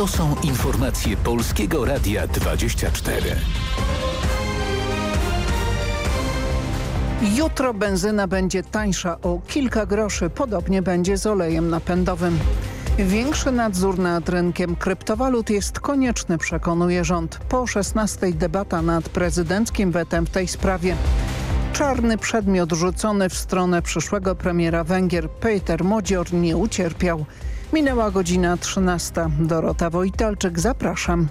To są informacje Polskiego Radia 24. Jutro benzyna będzie tańsza o kilka groszy. Podobnie będzie z olejem napędowym. Większy nadzór nad rynkiem kryptowalut jest konieczny, przekonuje rząd. Po 16 debata nad prezydenckim wetem w tej sprawie. Czarny przedmiot rzucony w stronę przyszłego premiera Węgier Peter Modzior nie ucierpiał. Minęła godzina 13. Dorota Wojtalczyk, zapraszam.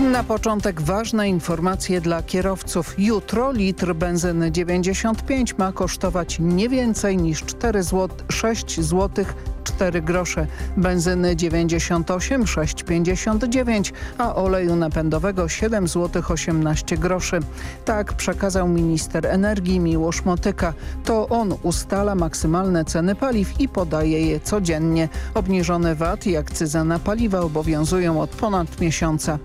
Na początek ważne informacje dla kierowców. Jutro litr benzyny 95 ma kosztować nie więcej niż 4 zł, 6 zł 4 grosze, benzyny 98 6,59, a oleju napędowego 7 zł 18 groszy. Tak przekazał minister energii Miłosz Motyka. To on ustala maksymalne ceny paliw i podaje je codziennie. Obniżone VAT i akcyza na paliwa obowiązują od ponad miesiąca.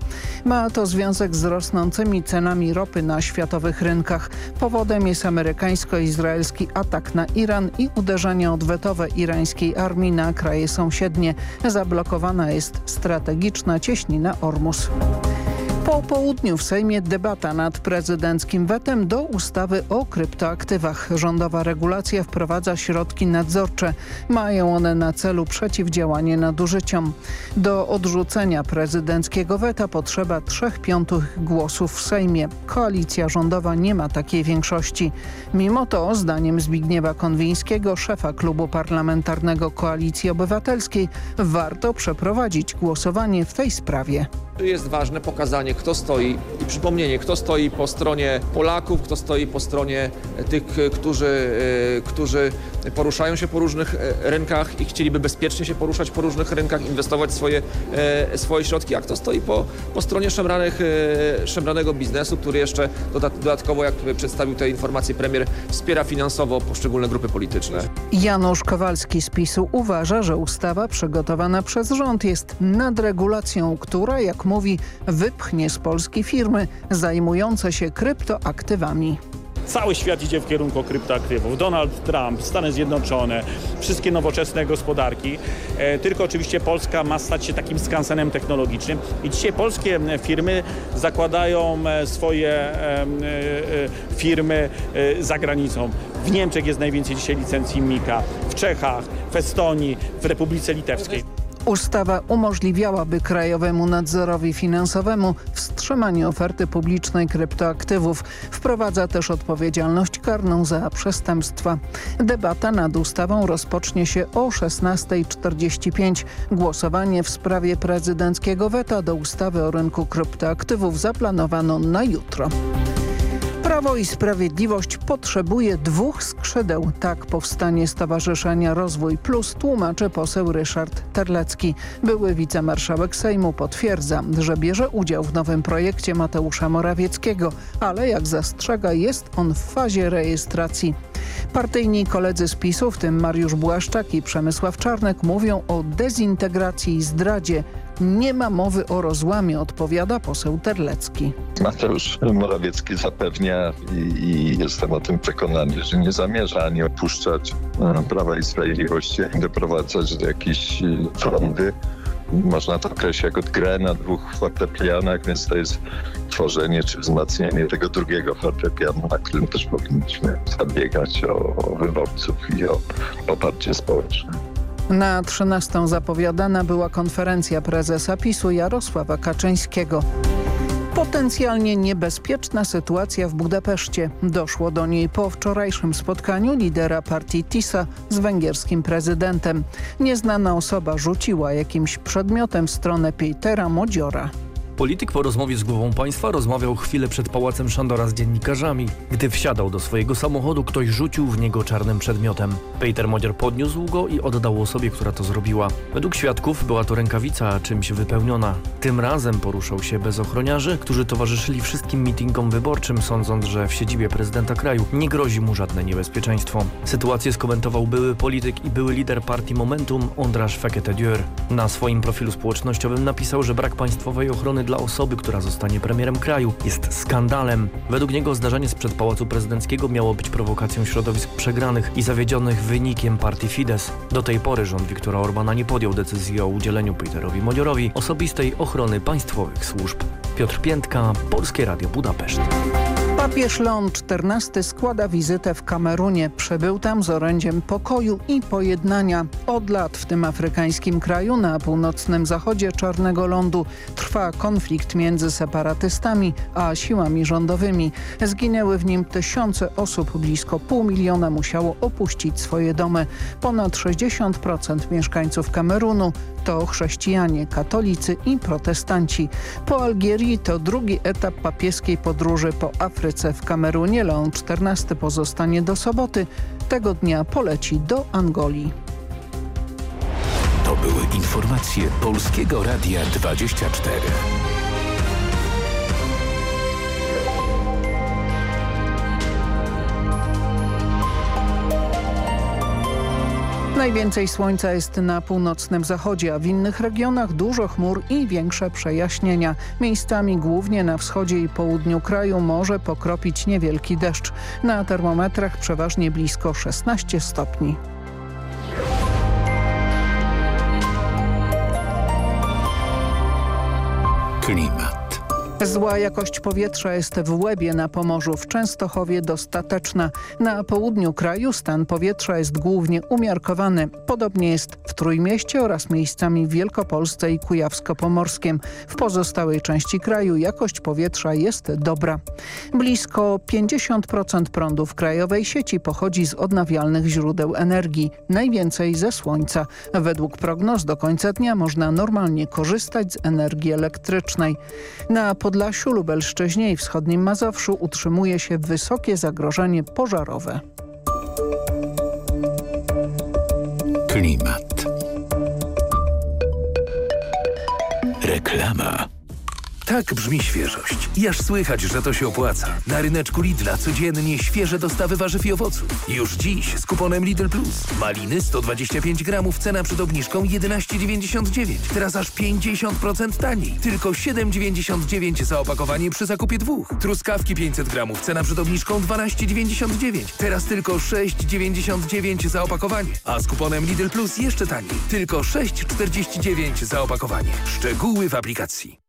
Ma to związek z rosnącymi cenami ropy na światowych rynkach. Powodem jest amerykańsko-izraelski atak na Iran i uderzenia odwetowe irańskiej armii na kraje sąsiednie. Zablokowana jest strategiczna cieśnina Ormus. Po południu w Sejmie debata nad prezydenckim wetem do ustawy o kryptoaktywach. Rządowa regulacja wprowadza środki nadzorcze. Mają one na celu przeciwdziałanie nadużyciom. Do odrzucenia prezydenckiego weta potrzeba trzech piątych głosów w Sejmie. Koalicja rządowa nie ma takiej większości. Mimo to, zdaniem Zbigniewa Konwińskiego, szefa klubu parlamentarnego Koalicji Obywatelskiej, warto przeprowadzić głosowanie w tej sprawie. Jest ważne pokazanie, kto stoi i przypomnienie, kto stoi po stronie Polaków, kto stoi po stronie tych, którzy, e, którzy poruszają się po różnych e, rynkach i chcieliby bezpiecznie się poruszać po różnych rynkach, inwestować swoje, e, swoje środki, a kto stoi po, po stronie szemranych, szemranego biznesu, który jeszcze dodatkowo, jak przedstawił te informacje premier, wspiera finansowo poszczególne grupy polityczne. Janusz Kowalski z PiSu uważa, że ustawa przygotowana przez rząd jest nadregulacją, która, jak mówi, wypchnie z Polski firmy zajmujące się kryptoaktywami. Cały świat idzie w kierunku kryptoaktywów. Donald Trump, Stany Zjednoczone, wszystkie nowoczesne gospodarki. E, tylko oczywiście Polska ma stać się takim skansenem technologicznym. I dzisiaj polskie firmy zakładają e, swoje e, firmy za granicą. W Niemczech jest najwięcej dzisiaj licencji MIKA, w Czechach, w Estonii, w Republice Litewskiej. Ustawa umożliwiałaby Krajowemu Nadzorowi Finansowemu wstrzymanie oferty publicznej kryptoaktywów. Wprowadza też odpowiedzialność karną za przestępstwa. Debata nad ustawą rozpocznie się o 16.45. Głosowanie w sprawie prezydenckiego weta do ustawy o rynku kryptoaktywów zaplanowano na jutro. Prawo i Sprawiedliwość potrzebuje dwóch skrzydeł. Tak powstanie Stowarzyszenia Rozwój Plus tłumaczy poseł Ryszard Terlecki. Były wicemarszałek Sejmu potwierdza, że bierze udział w nowym projekcie Mateusza Morawieckiego, ale jak zastrzega jest on w fazie rejestracji. Partyjni koledzy z PiSu, w tym Mariusz Błaszczak i Przemysław Czarnek mówią o dezintegracji i zdradzie. Nie ma mowy o rozłamie, odpowiada poseł Terlecki. Mateusz Morawiecki zapewnia i, i, jestem o tym przekonany, że nie zamierza ani opuszczać e, Prawa i Sprawiedliwości, ani doprowadzać do jakiejś e, frondy. Można to określić jako grę na dwóch fortepianach, więc to jest tworzenie czy wzmacnianie tego drugiego fortepianu, na którym też powinniśmy zabiegać o, o wyborców i o poparcie społeczne. Na 13 zapowiadana była konferencja prezesa PiSu Jarosława Kaczyńskiego. Potencjalnie niebezpieczna sytuacja w Budapeszcie. Doszło do niej po wczorajszym spotkaniu lidera partii TISA z węgierskim prezydentem. Nieznana osoba rzuciła jakimś przedmiotem w stronę Petera Modziora. Polityk po rozmowie z głową państwa rozmawiał chwilę przed pałacem Szandora z dziennikarzami. Gdy wsiadał do swojego samochodu, ktoś rzucił w niego czarnym przedmiotem. Peter Modzior podniósł go i oddał osobie, która to zrobiła. Według świadków była to rękawica czymś wypełniona. Tym razem poruszał się bez ochroniarzy, którzy towarzyszyli wszystkim mitingom wyborczym, sądząc, że w siedzibie prezydenta kraju nie grozi mu żadne niebezpieczeństwo. Sytuację skomentował były polityk i były lider partii Momentum Ondrasz Fekete Dior. Na swoim profilu społecznościowym napisał, że brak państwowej ochrony dla osoby, która zostanie premierem kraju, jest skandalem. Według niego zdarzenie sprzed Pałacu Prezydenckiego miało być prowokacją środowisk przegranych i zawiedzionych wynikiem partii Fidesz. Do tej pory rząd Viktora Orbana nie podjął decyzji o udzieleniu Peterowi Modziorowi osobistej ochrony państwowych służb. Piotr Piętka, Polskie Radio Budapeszt. Papież Leon XIV składa wizytę w Kamerunie. Przebył tam z orędziem pokoju i pojednania. Od lat w tym afrykańskim kraju na północnym zachodzie Czarnego Lądu trwa konflikt między separatystami a siłami rządowymi. Zginęły w nim tysiące osób, blisko pół miliona musiało opuścić swoje domy. Ponad 60% mieszkańców Kamerunu to chrześcijanie, katolicy i protestanci. Po Algierii to drugi etap papieskiej podróży po Afryce w Kamerunie. Leon XIV pozostanie do soboty. Tego dnia poleci do Angolii. To były informacje Polskiego Radia 24. Najwięcej słońca jest na północnym zachodzie, a w innych regionach dużo chmur i większe przejaśnienia. Miejscami głównie na wschodzie i południu kraju może pokropić niewielki deszcz. Na termometrach przeważnie blisko 16 stopni. Klimat. Zła jakość powietrza jest w Łebie na Pomorzu, w Częstochowie dostateczna. Na południu kraju stan powietrza jest głównie umiarkowany. Podobnie jest w Trójmieście oraz miejscami w Wielkopolsce i Kujawsko-Pomorskiem. W pozostałej części kraju jakość powietrza jest dobra. Blisko 50% prądu w krajowej sieci pochodzi z odnawialnych źródeł energii, najwięcej ze słońca. Według prognoz do końca dnia można normalnie korzystać z energii elektrycznej. Na Podlasiu, Lubelszczyźnie i wschodnim Mazowszu utrzymuje się wysokie zagrożenie pożarowe. Klimat. Reklama. Tak brzmi świeżość. I aż słychać, że to się opłaca. Na ryneczku Lidla codziennie świeże dostawy warzyw i owoców. Już dziś z kuponem Lidl Plus. Maliny 125 gramów, cena przed obniżką 11,99. Teraz aż 50% taniej. Tylko 7,99 za opakowanie przy zakupie dwóch. Truskawki 500 gramów, cena przed obniżką 12,99. Teraz tylko 6,99 za opakowanie. A z kuponem Lidl Plus jeszcze taniej. Tylko 6,49 za opakowanie. Szczegóły w aplikacji.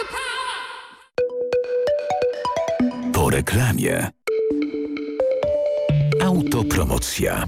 Reklamie. Autopromocja.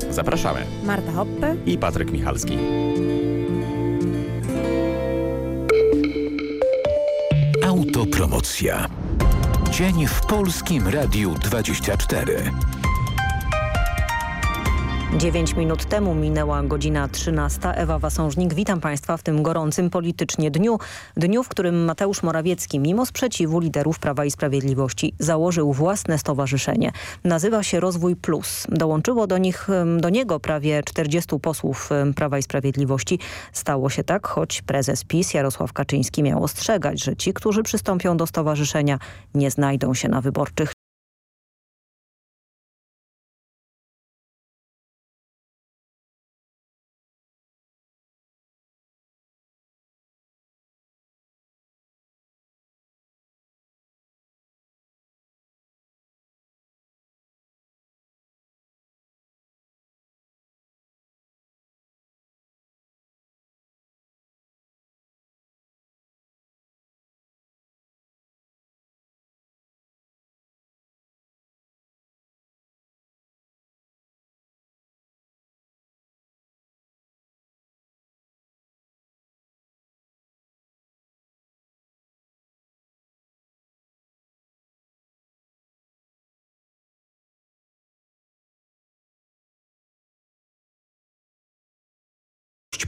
Zapraszamy. Marta Hoppe i Patryk Michalski. Autopromocja. Dzień w Polskim Radiu 24. 9 minut temu minęła godzina 13. Ewa Wasążnik, witam Państwa w tym gorącym politycznie dniu. Dniu, w którym Mateusz Morawiecki, mimo sprzeciwu liderów Prawa i Sprawiedliwości, założył własne stowarzyszenie. Nazywa się Rozwój Plus. Dołączyło do, nich, do niego prawie 40 posłów Prawa i Sprawiedliwości. Stało się tak, choć prezes PiS Jarosław Kaczyński miał ostrzegać, że ci, którzy przystąpią do stowarzyszenia, nie znajdą się na wyborczych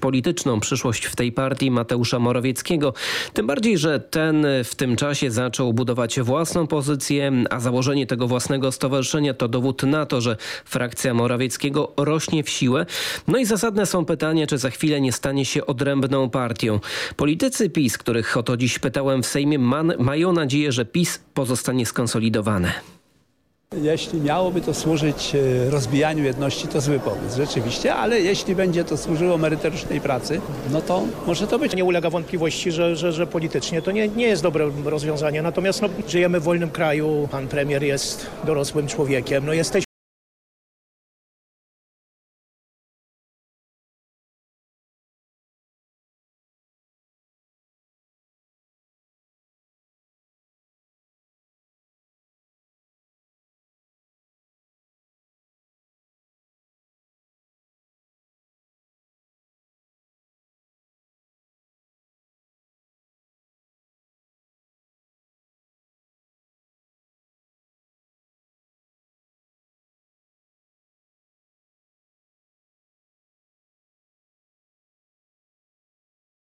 polityczną, przyszłość w tej partii Mateusza Morawieckiego. Tym bardziej, że ten w tym czasie zaczął budować własną pozycję, a założenie tego własnego stowarzyszenia to dowód na to, że frakcja Morawieckiego rośnie w siłę. No i zasadne są pytania, czy za chwilę nie stanie się odrębną partią. Politycy PiS, których o to dziś pytałem w Sejmie, man, mają nadzieję, że PiS pozostanie skonsolidowane. Jeśli miałoby to służyć e, rozbijaniu jedności, to zły pomysł, rzeczywiście, ale jeśli będzie to służyło merytorycznej pracy, no to może to być. Nie ulega wątpliwości, że, że, że politycznie to nie, nie jest dobre rozwiązanie, natomiast no, żyjemy w wolnym kraju, pan premier jest dorosłym człowiekiem, no jesteśmy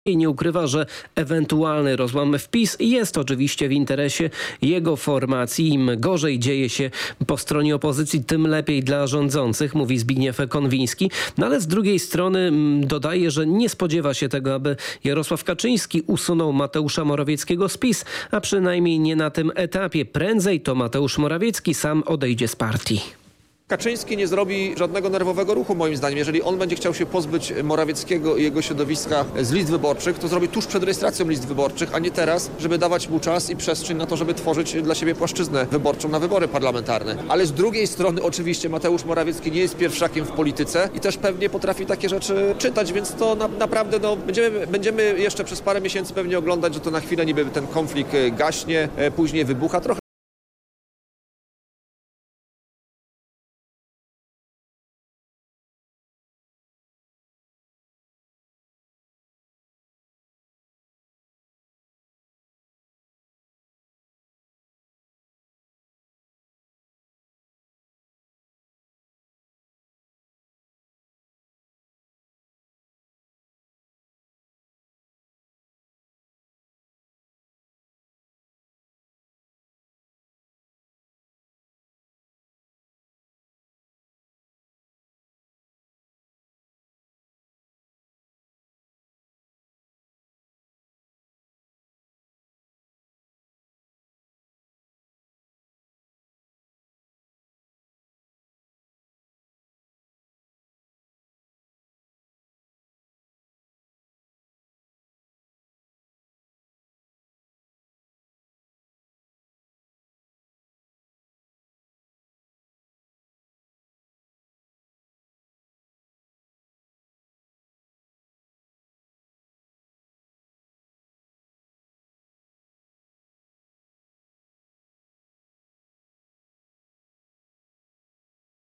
I nie ukrywa, że ewentualny rozłam w PiS jest oczywiście w interesie jego formacji. Im gorzej dzieje się po stronie opozycji, tym lepiej dla rządzących, mówi Zbigniew Konwiński. No ale z drugiej strony mm, dodaje, że nie spodziewa się tego, aby Jarosław Kaczyński usunął Mateusza Morawieckiego z PiS, a przynajmniej nie na tym etapie. Prędzej to Mateusz Morawiecki sam odejdzie z partii. Kaczyński nie zrobi żadnego nerwowego ruchu moim zdaniem. Jeżeli on będzie chciał się pozbyć Morawieckiego i jego środowiska z list wyborczych, to zrobi tuż przed rejestracją list wyborczych, a nie teraz, żeby dawać mu czas i przestrzeń na to, żeby tworzyć dla siebie płaszczyznę wyborczą na wybory parlamentarne. Ale z drugiej strony oczywiście Mateusz Morawiecki nie jest pierwszakiem w polityce i też pewnie potrafi takie rzeczy czytać, więc to na, naprawdę no, będziemy, będziemy jeszcze przez parę miesięcy pewnie oglądać, że to na chwilę niby ten konflikt gaśnie, e, później wybucha. Trochę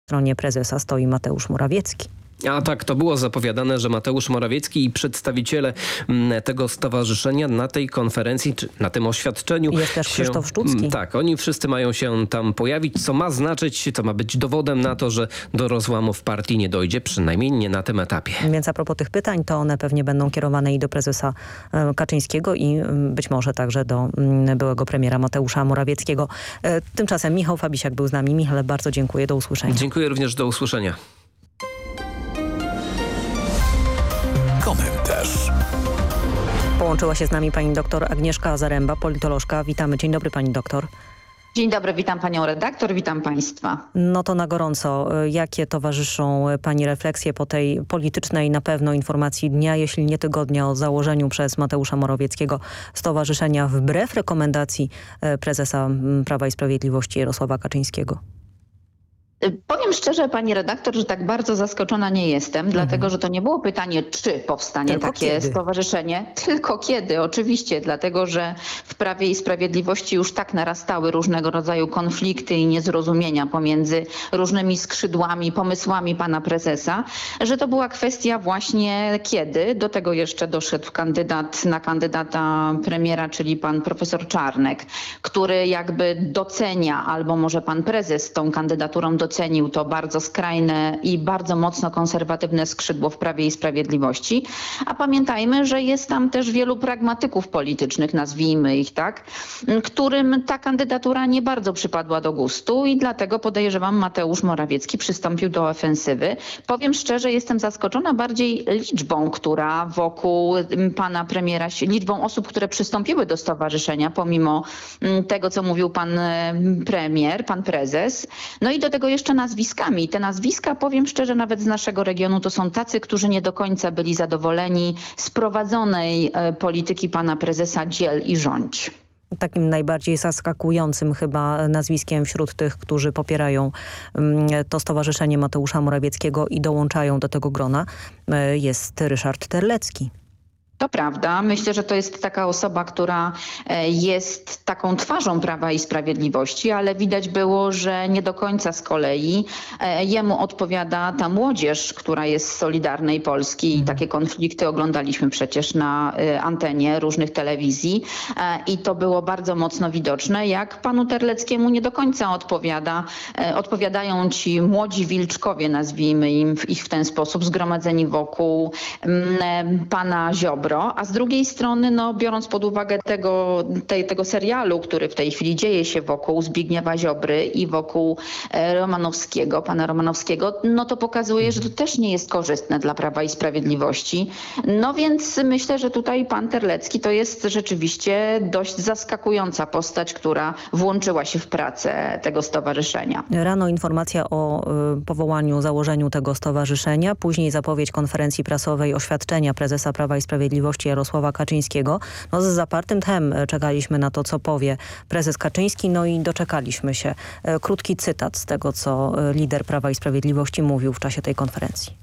stronie prezesa stoi Mateusz Morawiecki. A tak to było zapowiadane, że Mateusz Morawiecki i przedstawiciele mm, tego stowarzyszenia na tej konferencji, czy na tym oświadczeniu... Jest też Krzysztof Szczucki. Mm, Tak, oni wszyscy mają się tam pojawić, co ma znaczyć, co ma być dowodem na to, że do rozłamu w partii nie dojdzie, przynajmniej nie na tym etapie. Więc a propos tych pytań, to one pewnie będą kierowane i do prezesa e, Kaczyńskiego i mm, być może także do byłego premiera Mateusza Morawieckiego. E, Tymczasem Michał Fabisiak był z nami. Michale, bardzo dziękuję. Do usłyszenia. Dziękuję również, do usłyszenia. Komentarz. Połączyła się z nami pani doktor Agnieszka Zaręba, politolożka. Witamy. Dzień dobry pani doktor. Dzień dobry, witam panią redaktor, witam państwa. No to na gorąco. Jakie towarzyszą pani refleksje po tej politycznej na pewno informacji dnia, jeśli nie tygodnia o założeniu przez Mateusza Morawieckiego stowarzyszenia wbrew rekomendacji e, prezesa Prawa i Sprawiedliwości Jarosława Kaczyńskiego? Powiem szczerze, pani redaktor, że tak bardzo zaskoczona nie jestem, dlatego że to nie było pytanie, czy powstanie Tylko takie kiedy. stowarzyszenie, tylko kiedy, oczywiście, dlatego że w Prawie i Sprawiedliwości już tak narastały różnego rodzaju konflikty i niezrozumienia pomiędzy różnymi skrzydłami, pomysłami pana prezesa, że to była kwestia właśnie kiedy. Do tego jeszcze doszedł kandydat na kandydata premiera, czyli pan profesor Czarnek, który jakby docenia, albo może pan prezes tą kandydaturą docenił to bardzo skrajne i bardzo mocno konserwatywne skrzydło w Prawie i Sprawiedliwości. A pamiętajmy, że jest tam też wielu pragmatyków politycznych, nazwijmy ich tak, którym ta kandydatura nie bardzo przypadła do gustu i dlatego podejrzewam Mateusz Morawiecki przystąpił do ofensywy. Powiem szczerze, jestem zaskoczona bardziej liczbą, która wokół m, pana premiera, liczbą osób, które przystąpiły do stowarzyszenia, pomimo m, tego, co mówił pan e, premier, pan prezes. No i do tego jeszcze nazwiskami. Te nazwiska, powiem szczerze, nawet z naszego regionu to są tacy, którzy nie do końca byli zadowoleni z prowadzonej e, polityki pana prezesa dziel i rządź. Takim najbardziej zaskakującym chyba nazwiskiem wśród tych, którzy popierają mm, to Stowarzyszenie Mateusza Morawieckiego i dołączają do tego grona e, jest Ryszard Terlecki. To prawda. Myślę, że to jest taka osoba, która e, jest taką twarzą Prawa i Sprawiedliwości, ale widać było, że nie do końca z kolei e, jemu odpowiada ta młodzież, która jest z Solidarnej Polski. I takie konflikty oglądaliśmy przecież na e, antenie różnych telewizji. I to było bardzo mocno widoczne, jak panu Terleckiemu nie do końca odpowiada, odpowiadają ci młodzi wilczkowie, nazwijmy im ich w ten sposób, zgromadzeni wokół mm, e, Ziobro, a z drugiej strony, no, biorąc pod uwagę tego, tej, tego serialu, który w tej chwili dzieje się wokół Zbigniewa Ziobry i wokół e, Romanowskiego, pana Romanowskiego, no to pokazuje, że to też nie jest korzystne dla Prawa i Sprawiedliwości. No więc myślę, że tutaj pan Terlecki to jest rzeczywiście dość zaskakująca postać, która włączyła się w pracę tego stowarzyszenia. Rano informacja o y, powołaniu, założeniu tego stowarzyszenia, później zapowiedź konferencji prasowej oświadczenia prezesa Prawa i Sprawiedliwości Jarosława Kaczyńskiego. No, z zapartym tchem e, czekaliśmy na to, co powie prezes Kaczyński, no i doczekaliśmy się. E, Krótki cytat z tego, co e, lider Prawa i Sprawiedliwości mówił w czasie tej konferencji.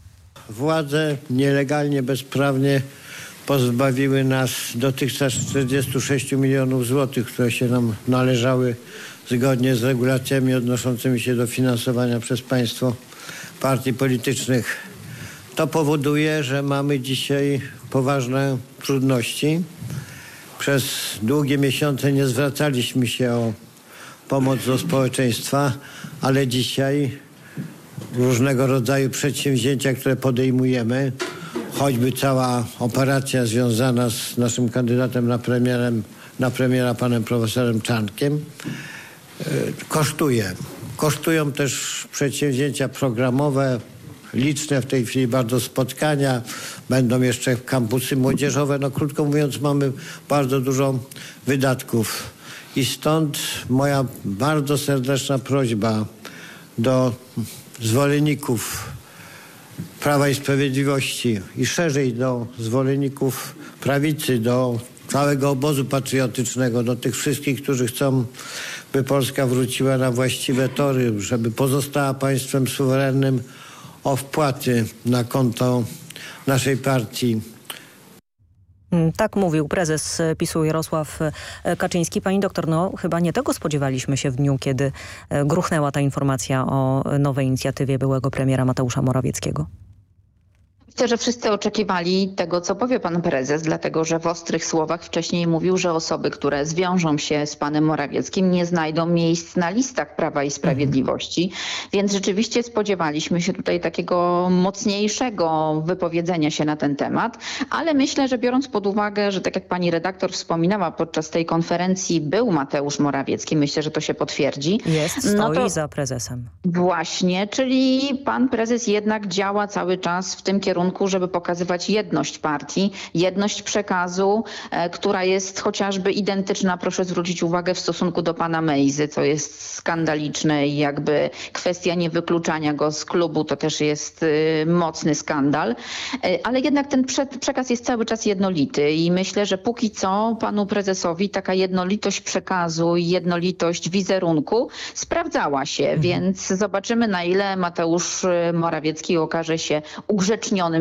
Władze nielegalnie, bezprawnie pozbawiły nas dotychczas 46 milionów złotych, które się nam należały zgodnie z regulacjami odnoszącymi się do finansowania przez państwo partii politycznych. To powoduje, że mamy dzisiaj poważne trudności. Przez długie miesiące nie zwracaliśmy się o pomoc do społeczeństwa, ale dzisiaj różnego rodzaju przedsięwzięcia, które podejmujemy, choćby cała operacja związana z naszym kandydatem na, premierem, na premiera panem profesorem Czankiem, e, kosztuje. Kosztują też przedsięwzięcia programowe, liczne w tej chwili bardzo spotkania, będą jeszcze kampusy młodzieżowe. No krótko mówiąc mamy bardzo dużo wydatków. I stąd moja bardzo serdeczna prośba do zwolenników Prawa i Sprawiedliwości i szerzej do zwolenników prawicy, do całego obozu patriotycznego, do tych wszystkich, którzy chcą, by Polska wróciła na właściwe tory, żeby pozostała państwem suwerennym o wpłaty na konto naszej partii. Mm, Tak mówił prezes PiSu Jarosław e, Kaczyński. Pani doktor, no chyba nie tego spodziewaliśmy się w dniu, kiedy e, gruchnęła ta informacja o e, nowej inicjatywie byłego premiera Mateusza Morawieckiego. Myślę, że wszyscy oczekiwali tego, co powie pan prezes, dlatego że w ostrych słowach wcześniej mówił, że osoby, które zwiążą się z panem Morawieckim nie znajdą miejsc na listach Prawa i Sprawiedliwości. Więc rzeczywiście spodziewaliśmy się tutaj takiego mocniejszego wypowiedzenia się na ten temat, ale myślę, że biorąc pod uwagę, że tak jak pani redaktor wspominała podczas tej konferencji był Mateusz Morawiecki, myślę, że to się potwierdzi. Jest, stoi no to za prezesem. Właśnie, czyli pan prezes jednak działa cały czas w tym kierunku, żeby pokazywać jedność partii, jedność przekazu, e, która jest chociażby identyczna, proszę zwrócić uwagę, w stosunku do pana Mejzy, co jest skandaliczne i jakby kwestia niewykluczania go z klubu to też jest y, mocny skandal. E, ale jednak ten prze przekaz jest cały czas jednolity i myślę, że póki co panu prezesowi taka jednolitość przekazu i jednolitość wizerunku sprawdzała się, Mhm. więc zobaczymy na ile Mateusz y, Morawiecki okaże się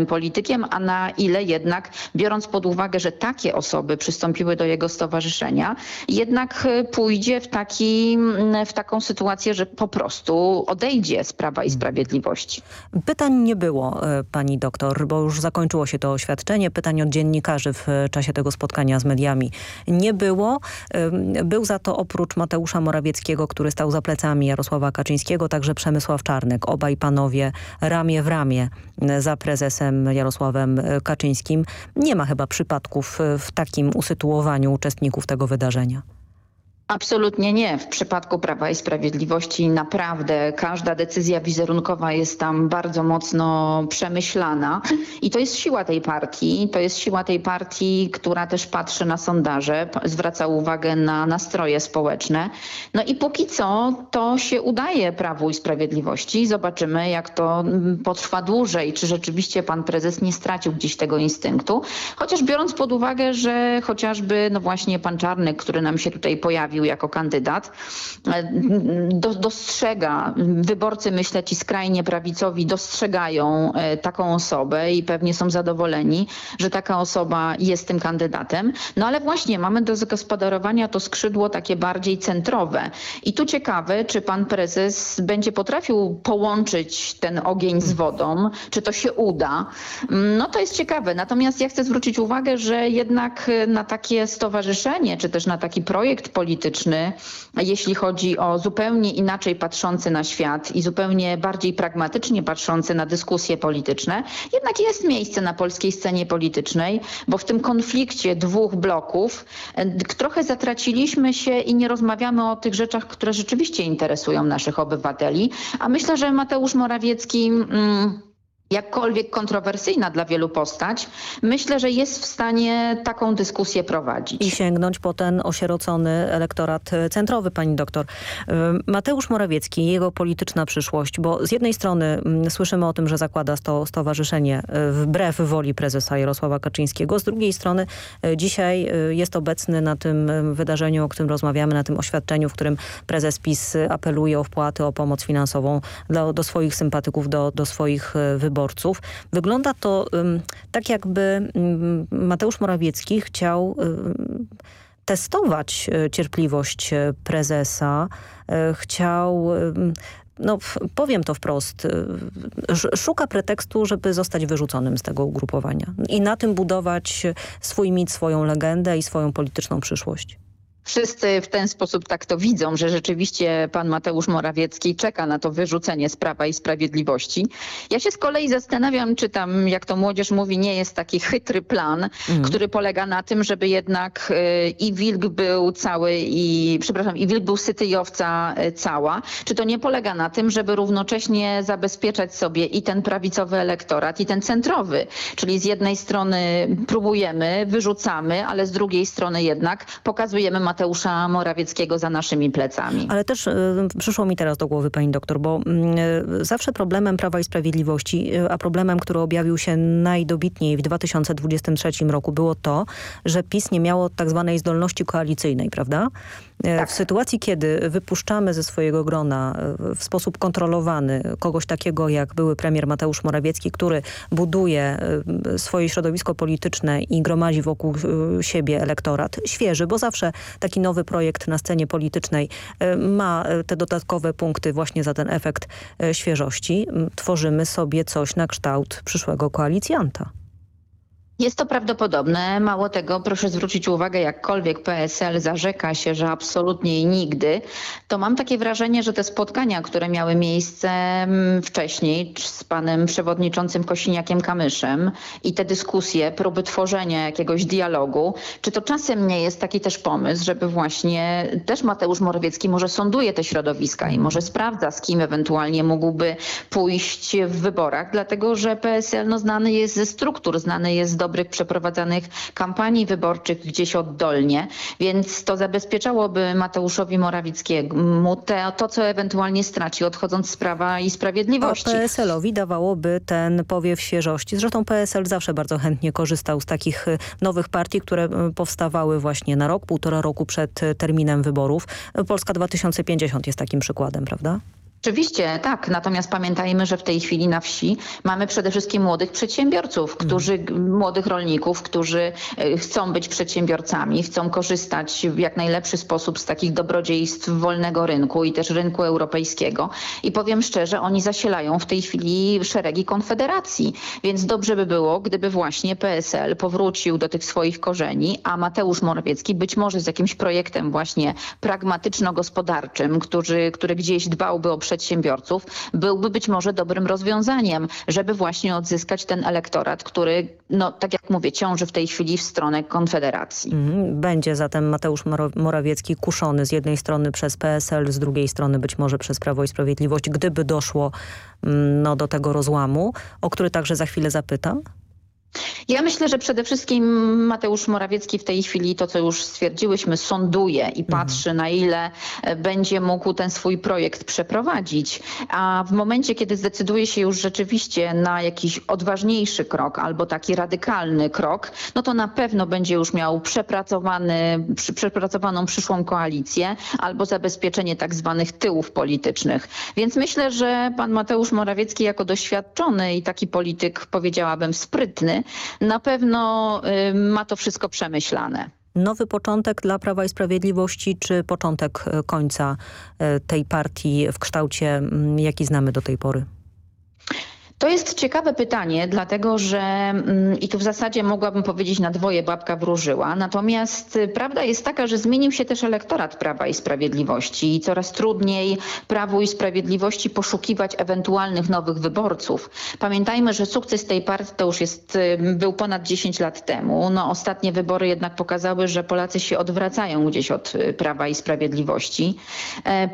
politykiem, a na ile jednak, biorąc pod uwagę, że takie osoby przystąpiły do jego stowarzyszenia, jednak y, pójdzie w, taki, w taką sytuację, że po prostu odejdzie z Prawa i Sprawiedliwości. Pytań nie było, e, pani doktor, bo już zakończyło się to oświadczenie. Pytań od dziennikarzy w e, czasie tego spotkania z mediami nie było. Był za to oprócz Mateusza Morawieckiego, który stał za plecami Jarosława Kaczyńskiego, także Przemysław Czarnek. Obaj panowie ramię w ramię e, za prezesem Jarosławem e, Kaczyńskim. Nie ma chyba przypadków e, w takim usytuowaniu uczestników tego wydarzenia. Absolutnie nie. W przypadku Prawa i Sprawiedliwości naprawdę każda decyzja wizerunkowa jest tam bardzo mocno przemyślana i to jest siła tej partii. To jest siła tej partii, która też patrzy na sondaże, zwraca uwagę na nastroje społeczne. No i póki co to się udaje Prawu i Sprawiedliwości. Zobaczymy jak to potrwa dłużej, czy rzeczywiście pan prezes nie stracił gdzieś tego instynktu. Chociaż biorąc pod uwagę, że chociażby no właśnie pan Czarnek, który nam się tutaj pojawił jako kandydat, e, do, dostrzega, wyborcy myślę ci skrajnie prawicowi dostrzegają e, taką osobę i pewnie są zadowoleni, że taka osoba jest tym kandydatem. No ale właśnie mamy do zagospodarowania to skrzydło takie bardziej centrowe. I tu ciekawe, czy pan prezes będzie potrafił połączyć ten ogień z wodą, czy to się uda. No to jest ciekawe. Natomiast ja chcę zwrócić uwagę, że jednak e, na takie stowarzyszenie, czy też na taki projekt polityczny, jeśli chodzi o zupełnie inaczej patrzący na świat i zupełnie bardziej pragmatycznie patrzący na dyskusje polityczne, jednak jest miejsce na polskiej scenie politycznej, bo w tym konflikcie dwóch bloków e, trochę zatraciliśmy się i nie rozmawiamy o tych rzeczach, które rzeczywiście interesują naszych obywateli. A myślę, że Mateusz Morawiecki. Mm, jakkolwiek kontrowersyjna dla wielu postać, myślę, że jest w stanie taką dyskusję prowadzić. I sięgnąć po ten osierocony elektorat e, centrowy, pani doktor. Ym, Mateusz Morawiecki, jego polityczna przyszłość, bo z jednej strony mm, słyszymy o tym, że zakłada to stowarzyszenie e, wbrew woli prezesa Jarosława Kaczyńskiego, z drugiej strony e, dzisiaj e, jest obecny na tym e, wydarzeniu, o którym rozmawiamy, na tym oświadczeniu, w którym prezes PiS apeluje o wpłaty, o pomoc finansową dla, do swoich sympatyków, do, do swoich e, wyborców. Wygląda to tak, jakby Mateusz Morawiecki chciał testować e, cierpliwość e, prezesa, e, chciał no powiem to wprost, sz- szuka pretekstu, żeby zostać wyrzuconym z tego ugrupowania i na tym budować swój mit, swoją legendę i swoją polityczną przyszłość. Wszyscy w ten sposób tak to widzą, że rzeczywiście pan Mateusz Morawiecki czeka na to wyrzucenie z Prawa i Sprawiedliwości. Ja się z kolei zastanawiam, czy tam, jak to młodzież mówi, nie jest taki chytry plan, który polega na tym, żeby jednak y, i wilk był cały i, przepraszam, i wilk był syty i owca y, cała. Czy to nie polega na tym, żeby równocześnie zabezpieczać sobie i ten prawicowy elektorat, i ten centrowy? Czyli z jednej strony próbujemy, wyrzucamy, ale z drugiej strony jednak pokazujemy Mateusza Morawieckiego za naszymi plecami. Ale też y, przyszło mi teraz do głowy, pani doktor, bo y, zawsze problemem Prawa i Sprawiedliwości, y, a problemem, który objawił się najdobitniej w 2023 roku było to, że PiS nie miało tak zwanej zdolności koalicyjnej, prawda? Y, W sytuacji, kiedy wypuszczamy ze swojego grona y, w sposób kontrolowany kogoś takiego jak były premier Mateusz Morawiecki, który buduje y, swoje środowisko polityczne i gromadzi wokół siebie elektorat, świeży, bo zawsze taki nowy projekt na scenie politycznej e, ma e, te dodatkowe punkty właśnie za ten efekt e, świeżości. Tworzymy sobie coś na kształt przyszłego koalicjanta. Jest to prawdopodobne. Mało tego, proszę zwrócić uwagę, jakkolwiek PSL zarzeka się, że absolutnie i nigdy, to mam takie wrażenie, że te spotkania, które miały miejsce mm, wcześniej z panem przewodniczącym Kosiniakiem Kamyszem i te dyskusje, próby tworzenia jakiegoś dialogu, czy to czasem nie jest taki też pomysł, żeby właśnie też Mateusz Morawiecki może sonduje te środowiska i może sprawdza, z kim ewentualnie mógłby pójść w wyborach, dlatego że PSL no, znany jest ze struktur, znany jest z dobrych przeprowadzanych kampanii wyborczych gdzieś oddolnie, więc to zabezpieczałoby Mateuszowi Morawieckiemu te, to, co ewentualnie straci odchodząc z Prawa i Sprawiedliwości. A PSL-owi dawałoby ten powiew świeżości. Zresztą PSL zawsze bardzo chętnie korzystał z takich y, nowych partii, które y, powstawały właśnie na rok, półtora roku przed y, terminem wyborów. Polska 2050 jest takim przykładem, prawda? Oczywiście, tak. Natomiast pamiętajmy, że w tej chwili na wsi mamy przede wszystkim młodych przedsiębiorców, mhm. którzy, młodych rolników, którzy e, chcą być przedsiębiorcami, chcą korzystać w jak najlepszy sposób z takich dobrodziejstw wolnego rynku i też rynku europejskiego. I powiem szczerze, oni zasielają w tej chwili szeregi konfederacji. Więc dobrze by było, gdyby właśnie PSL powrócił do tych swoich korzeni, a Mateusz Morawiecki być może z jakimś projektem właśnie pragmatyczno-gospodarczym, który, który gdzieś dbałby o przedsiębiorców, przedsiębiorców byłby być może dobrym rozwiązaniem, żeby właśnie odzyskać ten elektorat, który, no tak jak mówię, ciąży w tej chwili w stronę Konfederacji. Mhm. Będzie zatem Mateusz Morawiecki kuszony z jednej strony przez PSL, z drugiej strony być może przez Prawo i Sprawiedliwość, gdyby doszło mm, no, do tego rozłamu, o który także za chwilę zapytam. Ja myślę, że przede wszystkim Mateusz Morawiecki w tej chwili to, co już stwierdziłyśmy, sonduje i mhm. patrzy na ile e, będzie mógł ten swój projekt przeprowadzić. A w momencie, kiedy zdecyduje się już rzeczywiście na jakiś odważniejszy krok albo taki radykalny krok, no to na pewno będzie już miał przepracowany, przepracowaną przyszłą koalicję albo zabezpieczenie tak zwanych tyłów politycznych. Więc myślę, że pan Mateusz Morawiecki jako doświadczony i taki polityk, powiedziałabym sprytny, na pewno y, ma to wszystko przemyślane. Nowy początek dla Prawa i Sprawiedliwości, czy początek y, końca y, tej partii w kształcie, mm, jaki znamy do tej pory? To jest ciekawe pytanie, dlatego że mm, i tu w zasadzie mogłabym powiedzieć na dwoje babka wróżyła. Natomiast y, prawda jest taka, że zmienił się też elektorat Prawa i Sprawiedliwości i coraz trudniej Prawu i Sprawiedliwości poszukiwać ewentualnych nowych wyborców. Pamiętajmy, że sukces tej partii to już jest, y, był ponad 10 lat temu. No, ostatnie wybory jednak pokazały, że Polacy się odwracają gdzieś od y, Prawa i Sprawiedliwości. E,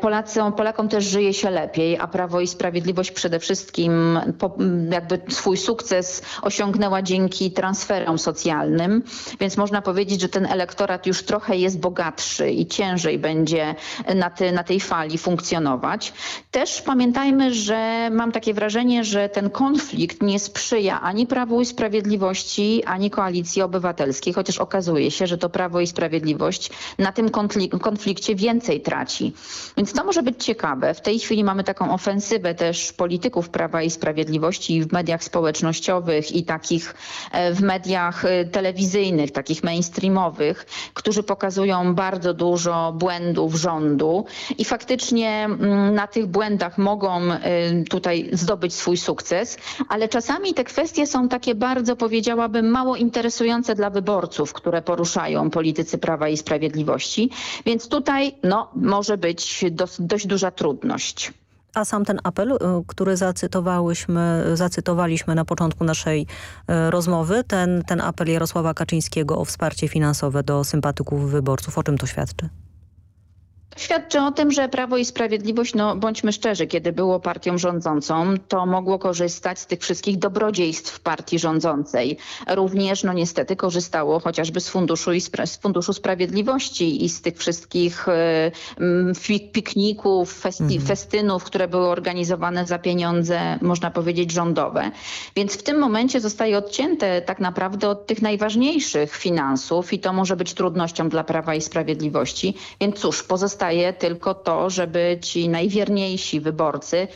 Polakom też żyje się lepiej, a Prawo i Sprawiedliwość przede wszystkim po jakby swój sukces osiągnęła dzięki transferom socjalnym, więc można powiedzieć, że ten elektorat już trochę jest bogatszy i ciężej będzie na, na tej fali funkcjonować. Też pamiętajmy, że mam takie wrażenie, że ten konflikt nie sprzyja ani Prawu i Sprawiedliwości, ani Koalicji Obywatelskiej, chociaż okazuje się, że to Prawo i Sprawiedliwość na tym konflikcie więcej traci. Więc to może być ciekawe. W tej chwili mamy taką ofensywę też polityków Prawa i Sprawiedliwości, możliwości w mediach społecznościowych i takich e, w mediach e, telewizyjnych, takich mainstreamowych, którzy pokazują bardzo dużo błędów rządu i faktycznie mm, na tych błędach mogą e, tutaj zdobyć swój sukces, ale czasami te kwestie są takie bardzo, powiedziałabym, mało interesujące dla wyborców, które poruszają politycy Prawa i Sprawiedliwości, więc tutaj no, może być dość, dość duża trudność. A sam ten apel, y, który zacytowałyśmy, zacytowaliśmy na początku naszej y, rozmowy, ten, ten apel Jarosława Kaczyńskiego o wsparcie finansowe do sympatyków wyborców, o czym to świadczy? Świadczy o tym, że Prawo i Sprawiedliwość, no bądźmy szczerzy, kiedy było partią rządzącą, to mogło korzystać z tych wszystkich dobrodziejstw partii rządzącej. Również, no niestety, korzystało chociażby z Funduszu, i z Funduszu Sprawiedliwości i z tych wszystkich y, pikników, festi mhm. festynów, które były organizowane za pieniądze, można powiedzieć, rządowe. Więc w tym momencie zostaje odcięte tak naprawdę od tych najważniejszych finansów i to może być trudnością dla Prawa i Sprawiedliwości. Więc cóż, pozostaje pozostaje tylko to, żeby ci najwierniejsi wyborcy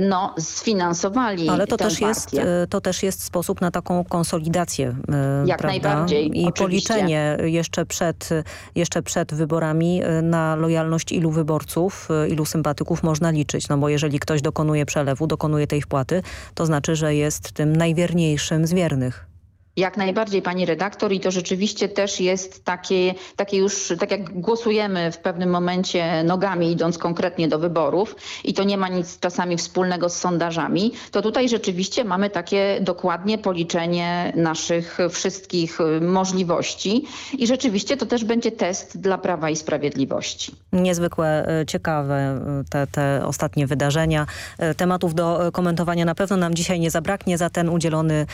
no, sfinansowali Ale to też, jest, partię. e, to też jest sposób na taką konsolidację. e, Jak prawda? najbardziej, I oczywiście. policzenie jeszcze przed, jeszcze przed wyborami e, na lojalność ilu wyborców, ilu sympatyków można liczyć. No bo jeżeli ktoś dokonuje przelewu, dokonuje tej wpłaty, to znaczy, że jest tym najwierniejszym z wiernych. Jak najbardziej pani redaktor i to rzeczywiście też jest takie, takie już, tak jak głosujemy w pewnym momencie nogami idąc konkretnie do wyborów i to nie ma nic czasami wspólnego z sondażami, to tutaj rzeczywiście mamy takie dokładnie policzenie naszych wszystkich y, możliwości i rzeczywiście to też będzie test dla Prawa i Sprawiedliwości. Niezwykłe, e, ciekawe e, te, te ostatnie wydarzenia. Tematów do komentowania na pewno nam dzisiaj nie zabraknie. Za ten udzielony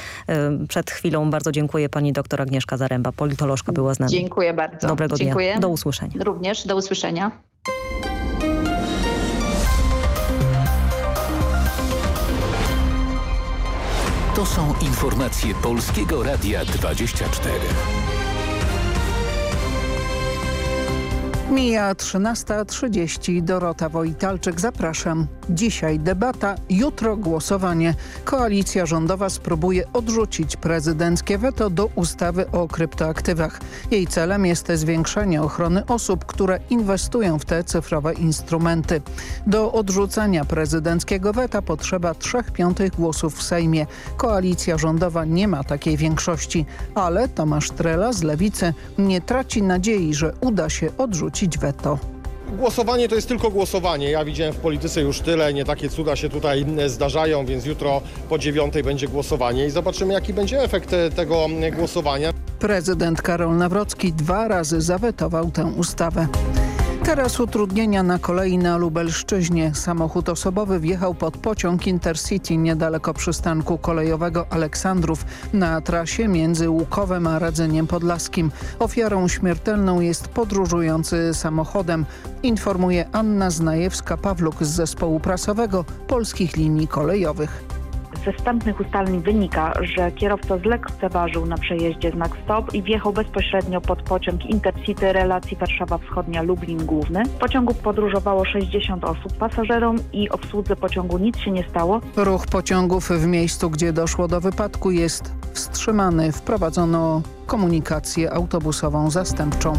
przed chwilą bardzo dziękuję pani doktor Agnieszka Zaręba, politolożka była z nami. Dziękuję bardzo. Dobrego Dziękuję. dnia. Do usłyszenia. Również do usłyszenia. To są informacje Polskiego Radia 24. Mija 13.30. Dorota Wojtalczyk, zapraszam. Dzisiaj debata, jutro głosowanie. Koalicja rządowa spróbuje odrzucić prezydenckie weto do ustawy o kryptoaktywach. Jej celem jest zwiększenie ochrony osób, które inwestują w te cyfrowe instrumenty. Do odrzucenia prezydenckiego weta potrzeba 3 piątych głosów w Sejmie. Koalicja rządowa nie ma takiej większości, ale Tomasz Trela z Lewicy nie traci nadziei, że uda się odrzucić weto. Głosowanie to jest tylko głosowanie. Ja widziałem w polityce już tyle, nie takie cuda się tutaj zdarzają, więc jutro po dziewiątej będzie głosowanie i zobaczymy jaki będzie efekt e, tego głosowania. Prezydent Karol Nawrocki dwa razy zawetował tę ustawę. Teraz utrudnienia na kolei na Lubelszczyźnie. Samochód osobowy wjechał pod pociąg Intercity niedaleko przystanku kolejowego Aleksandrów na trasie między Łukowem a Radzeniem Podlaskim. Ofiarą śmiertelną jest podróżujący samochodem, informuje Anna Znajewska-Pawluk z zespołu prasowego Polskich Linii Kolejowych. Ze wstępnych ustaleń wynika, że kierowca zlekceważył na przejeździe znak stop i wjechał bezpośrednio pod pociąg Intercity relacji Warszawa Wschodnia Lublin Główny. W pociągu podróżowało 60 osób. Pasażerom i obsłudze pociągu nic się nie stało. Ruch pociągów w miejscu, gdzie doszło do wypadku jest wstrzymany. Wprowadzono komunikację autobusową zastępczą.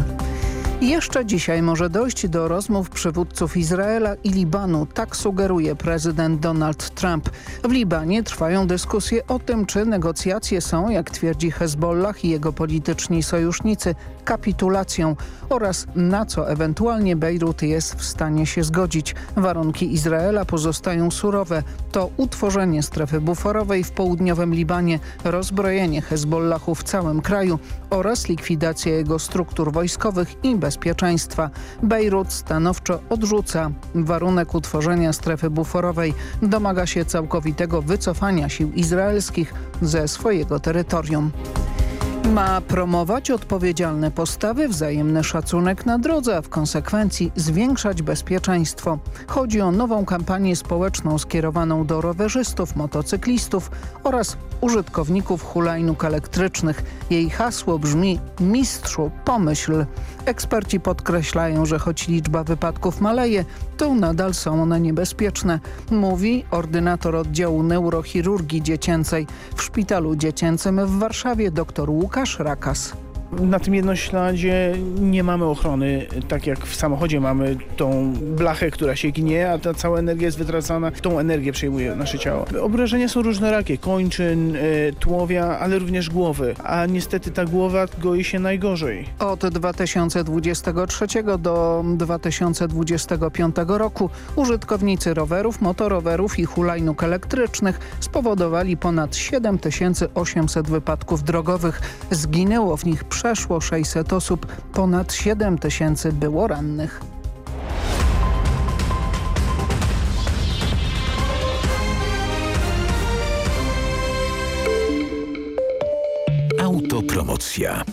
Jeszcze dzisiaj może dojść do rozmów przywódców Izraela i Libanu, tak sugeruje prezydent Donald Trump. W Libanie trwają dyskusje o tym, czy negocjacje są, jak twierdzi Hezbollah i jego polityczni sojusznicy, kapitulacją oraz na co ewentualnie Bejrut jest w stanie się zgodzić. Warunki Izraela pozostają surowe. To utworzenie strefy buforowej w południowym Libanie, rozbrojenie Hezbollahu w całym kraju oraz likwidacja jego struktur wojskowych i bezpieczeństwa. Bejrut stanowczo odrzuca warunek utworzenia strefy buforowej. Domaga się całkowitego wycofania sił izraelskich ze swojego terytorium. Ma promować odpowiedzialne postawy, wzajemny szacunek na drodze, a w konsekwencji zwiększać bezpieczeństwo. Chodzi o nową kampanię społeczną skierowaną do rowerzystów, motocyklistów oraz użytkowników hulajnóg elektrycznych. Jej hasło brzmi Mistrzu, pomyśl. Eksperci podkreślają, że choć liczba wypadków maleje, to nadal są one niebezpieczne, mówi ordynator oddziału neurochirurgii dziecięcej w Szpitalu Dziecięcym w Warszawie dr Łukasz Rakas. Na tym jednośladzie nie mamy ochrony, tak jak w samochodzie mamy tą blachę, która się gnie, a ta cała energia jest wytracana. Tą energię przejmuje nasze ciało. Obrażenia są różnorakie, kończyn, y, tułowia, ale również głowy. A niestety ta głowa goi się najgorzej. Od 2023 do 2025 roku użytkownicy rowerów, motorowerów i hulajnóg elektrycznych spowodowali ponad 7800 wypadków drogowych. Zginęło w nich przeszło 600 osób, ponad 7 tysięcy było rannych. Autopromocja.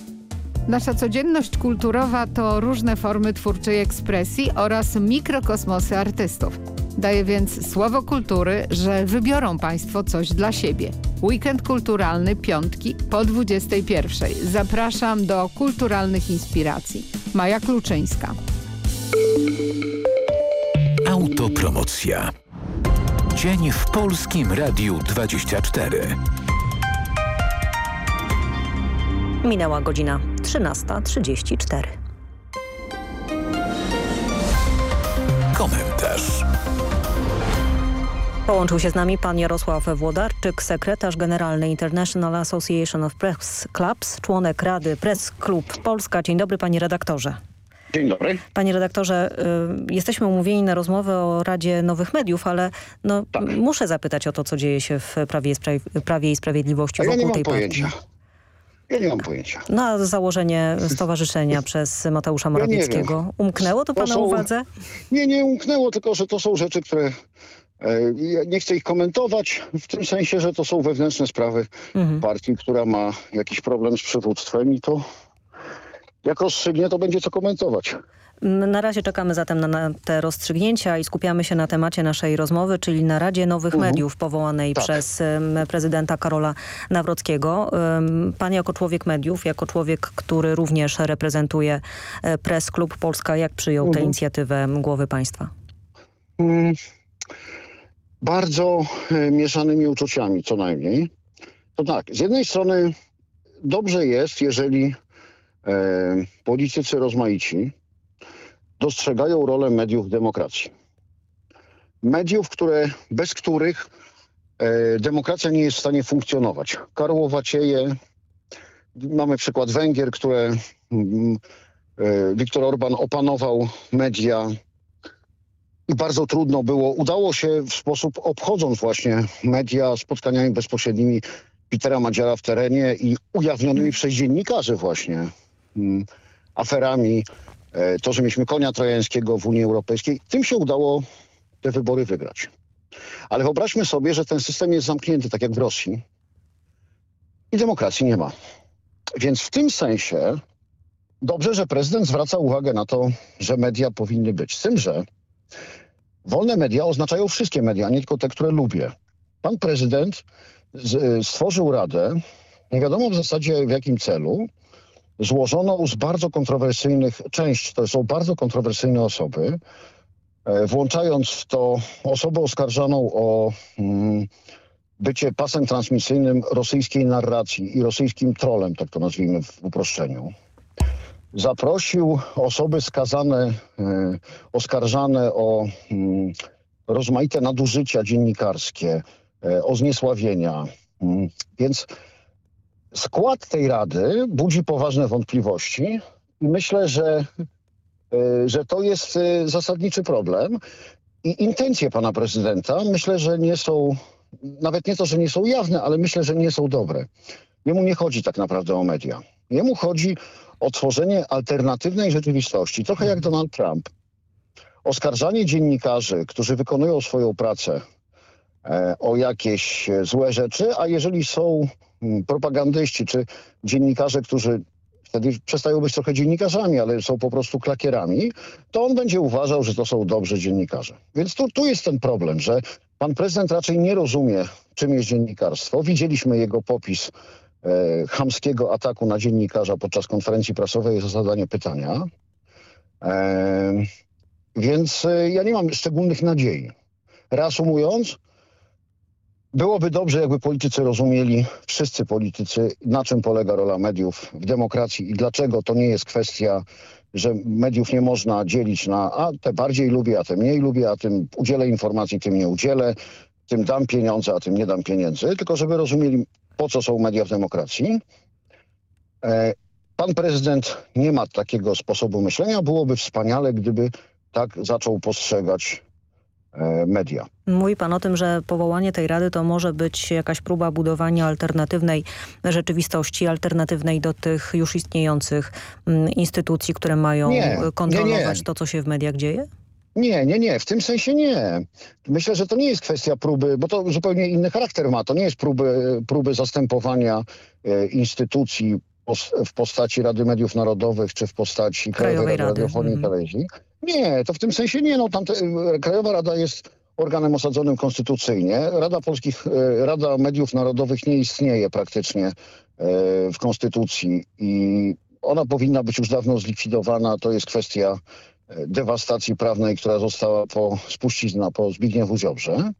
Nasza codzienność kulturowa to różne formy twórczej ekspresji oraz mikrokosmosy artystów. Daję więc słowo kultury, że wybiorą Państwo coś dla siebie. Weekend kulturalny piątki po 21. Zapraszam do kulturalnych inspiracji. Maja Kluczyńska. Autopromocja. Dzień w Polskim Radiu 24. Minęła godzina 13.34. Połączył się z nami pan Jarosław Włodarczyk, sekretarz generalny International Association of Press Clubs, członek Rady Press Club Polska. Dzień dobry panie redaktorze. Dzień dobry. Panie redaktorze, y, jesteśmy umówieni na rozmowę o Radzie Nowych Mediów, ale no, tak. muszę zapytać o to, co dzieje się w Prawie, Prawie i Sprawiedliwości wokół ja nie tej mam pojęcia. partii. Ja nie mam pojęcia. Na założenie stowarzyszenia przez Mateusza Morawieckiego. Ja Umknęło to, to pana są... uwadze? Nie, nie umknęło, tylko że to są rzeczy, które nie chcę ich komentować w tym sensie, że to są wewnętrzne sprawy mhm. partii, która ma jakiś problem z przywództwem i to jak rozstrzygnie, to będzie co komentować. Na razie czekamy zatem na, te rozstrzygnięcia i skupiamy się na temacie naszej rozmowy, czyli na Radzie Nowych mhm. Mediów powołanej tak. przez prezydenta Karola Nawrockiego. Pan jako człowiek mediów, jako człowiek, który również reprezentuje e, Press Klub Polska, jak przyjął mhm. tę inicjatywę głowy państwa? Hmm bardzo e, mieszanymi uczuciami co najmniej. To tak, z jednej strony dobrze jest, jeżeli e, politycy rozmaici dostrzegają rolę mediów w demokracji. Mediów, które, bez których e, demokracja nie jest w stanie funkcjonować. Karłowacieje, mamy przykład Węgier, które mm, e, Orban opanował media, bardzo trudno było. Udało się w sposób obchodząc właśnie media spotkaniami bezpośrednimi Petera Madziara w terenie i ujawnionymi przez dziennikarzy właśnie mm, aferami, e, to, że mieliśmy konia trojańskiego w Unii Europejskiej, tym się udało te wybory wygrać. Ale wyobraźmy sobie, że ten system jest zamknięty, tak jak w Rosji i demokracji nie ma. Więc w tym sensie dobrze, że prezydent zwraca uwagę na to, że media powinny być. Z tym, że Wolne media oznaczają wszystkie media, nie tylko te, które lubię. Pan prezydent z, stworzył radę, nie wiadomo w zasadzie w jakim celu, złożoną z bardzo kontrowersyjnych, część to są bardzo kontrowersyjne osoby, e, włączając w to osobę oskarżaną o mm, bycie pasem transmisyjnym rosyjskiej narracji i rosyjskim trolem, tak to nazwijmy w uproszczeniu zaprosił osoby skazane, e, oskarżane o mm, rozmaite nadużycia dziennikarskie, e, o zniesławienia. Mm, więc skład tej rady budzi poważne wątpliwości i myślę, że, e, że to jest zasadniczy problem. I intencje pana prezydenta myślę, że nie są, nawet nie to, że nie są jawne, ale myślę, że nie są dobre. Jemu nie chodzi tak naprawdę o media. Jemu chodzi o tworzenie alternatywnej rzeczywistości, trochę jak Donald Trump. Oskarżanie dziennikarzy, którzy wykonują swoją pracę e, o jakieś złe rzeczy, a jeżeli są mm, propagandyści czy dziennikarze, którzy wtedy przestają być trochę dziennikarzami, ale są po prostu klakierami, to on będzie uważał, że to są dobrzy dziennikarze. Więc tu, tu jest ten problem, że pan prezydent raczej nie rozumie, czym jest dziennikarstwo. Widzieliśmy jego popis e, chamskiego ataku na dziennikarza podczas konferencji prasowej za zadanie pytania. E, więc e, ja nie mam szczególnych nadziei. Reasumując, byłoby dobrze, jakby politycy rozumieli, wszyscy politycy, na czym polega rola mediów w demokracji i dlaczego to nie jest kwestia, że mediów nie można dzielić na a te bardziej lubię, a te mniej lubię, a tym udzielę informacji, tym nie udzielę, tym dam pieniądze, a tym nie dam pieniędzy, tylko żeby rozumieli po co są media w demokracji. E, pan prezydent nie ma takiego sposobu myślenia. Byłoby wspaniale, gdyby tak zaczął postrzegać e, media. Mówi pan o tym, że powołanie tej rady to może być jakaś próba budowania alternatywnej rzeczywistości, alternatywnej do tych już istniejących mm, instytucji, które mają nie, kontrolować nie, nie. to, co się w mediach dzieje? Nie, nie, nie. W tym sensie nie. Myślę, że to nie jest kwestia próby, bo to zupełnie inny charakter ma. To nie jest próby, próby zastępowania e, instytucji pos, w postaci Rady Mediów Narodowych czy w postaci Krajowej, Rady Radiofonii i Telewizji. Nie, to w tym sensie nie. No, tamte, Krajowa Rada jest organem osadzonym konstytucyjnie. Rada Polskich, e, Rada Mediów Narodowych nie istnieje praktycznie e, w Konstytucji i ona powinna być już dawno zlikwidowana. To jest kwestia dewastacji prawnej, która została po spuścizna po Zbigniewu Ziobrze.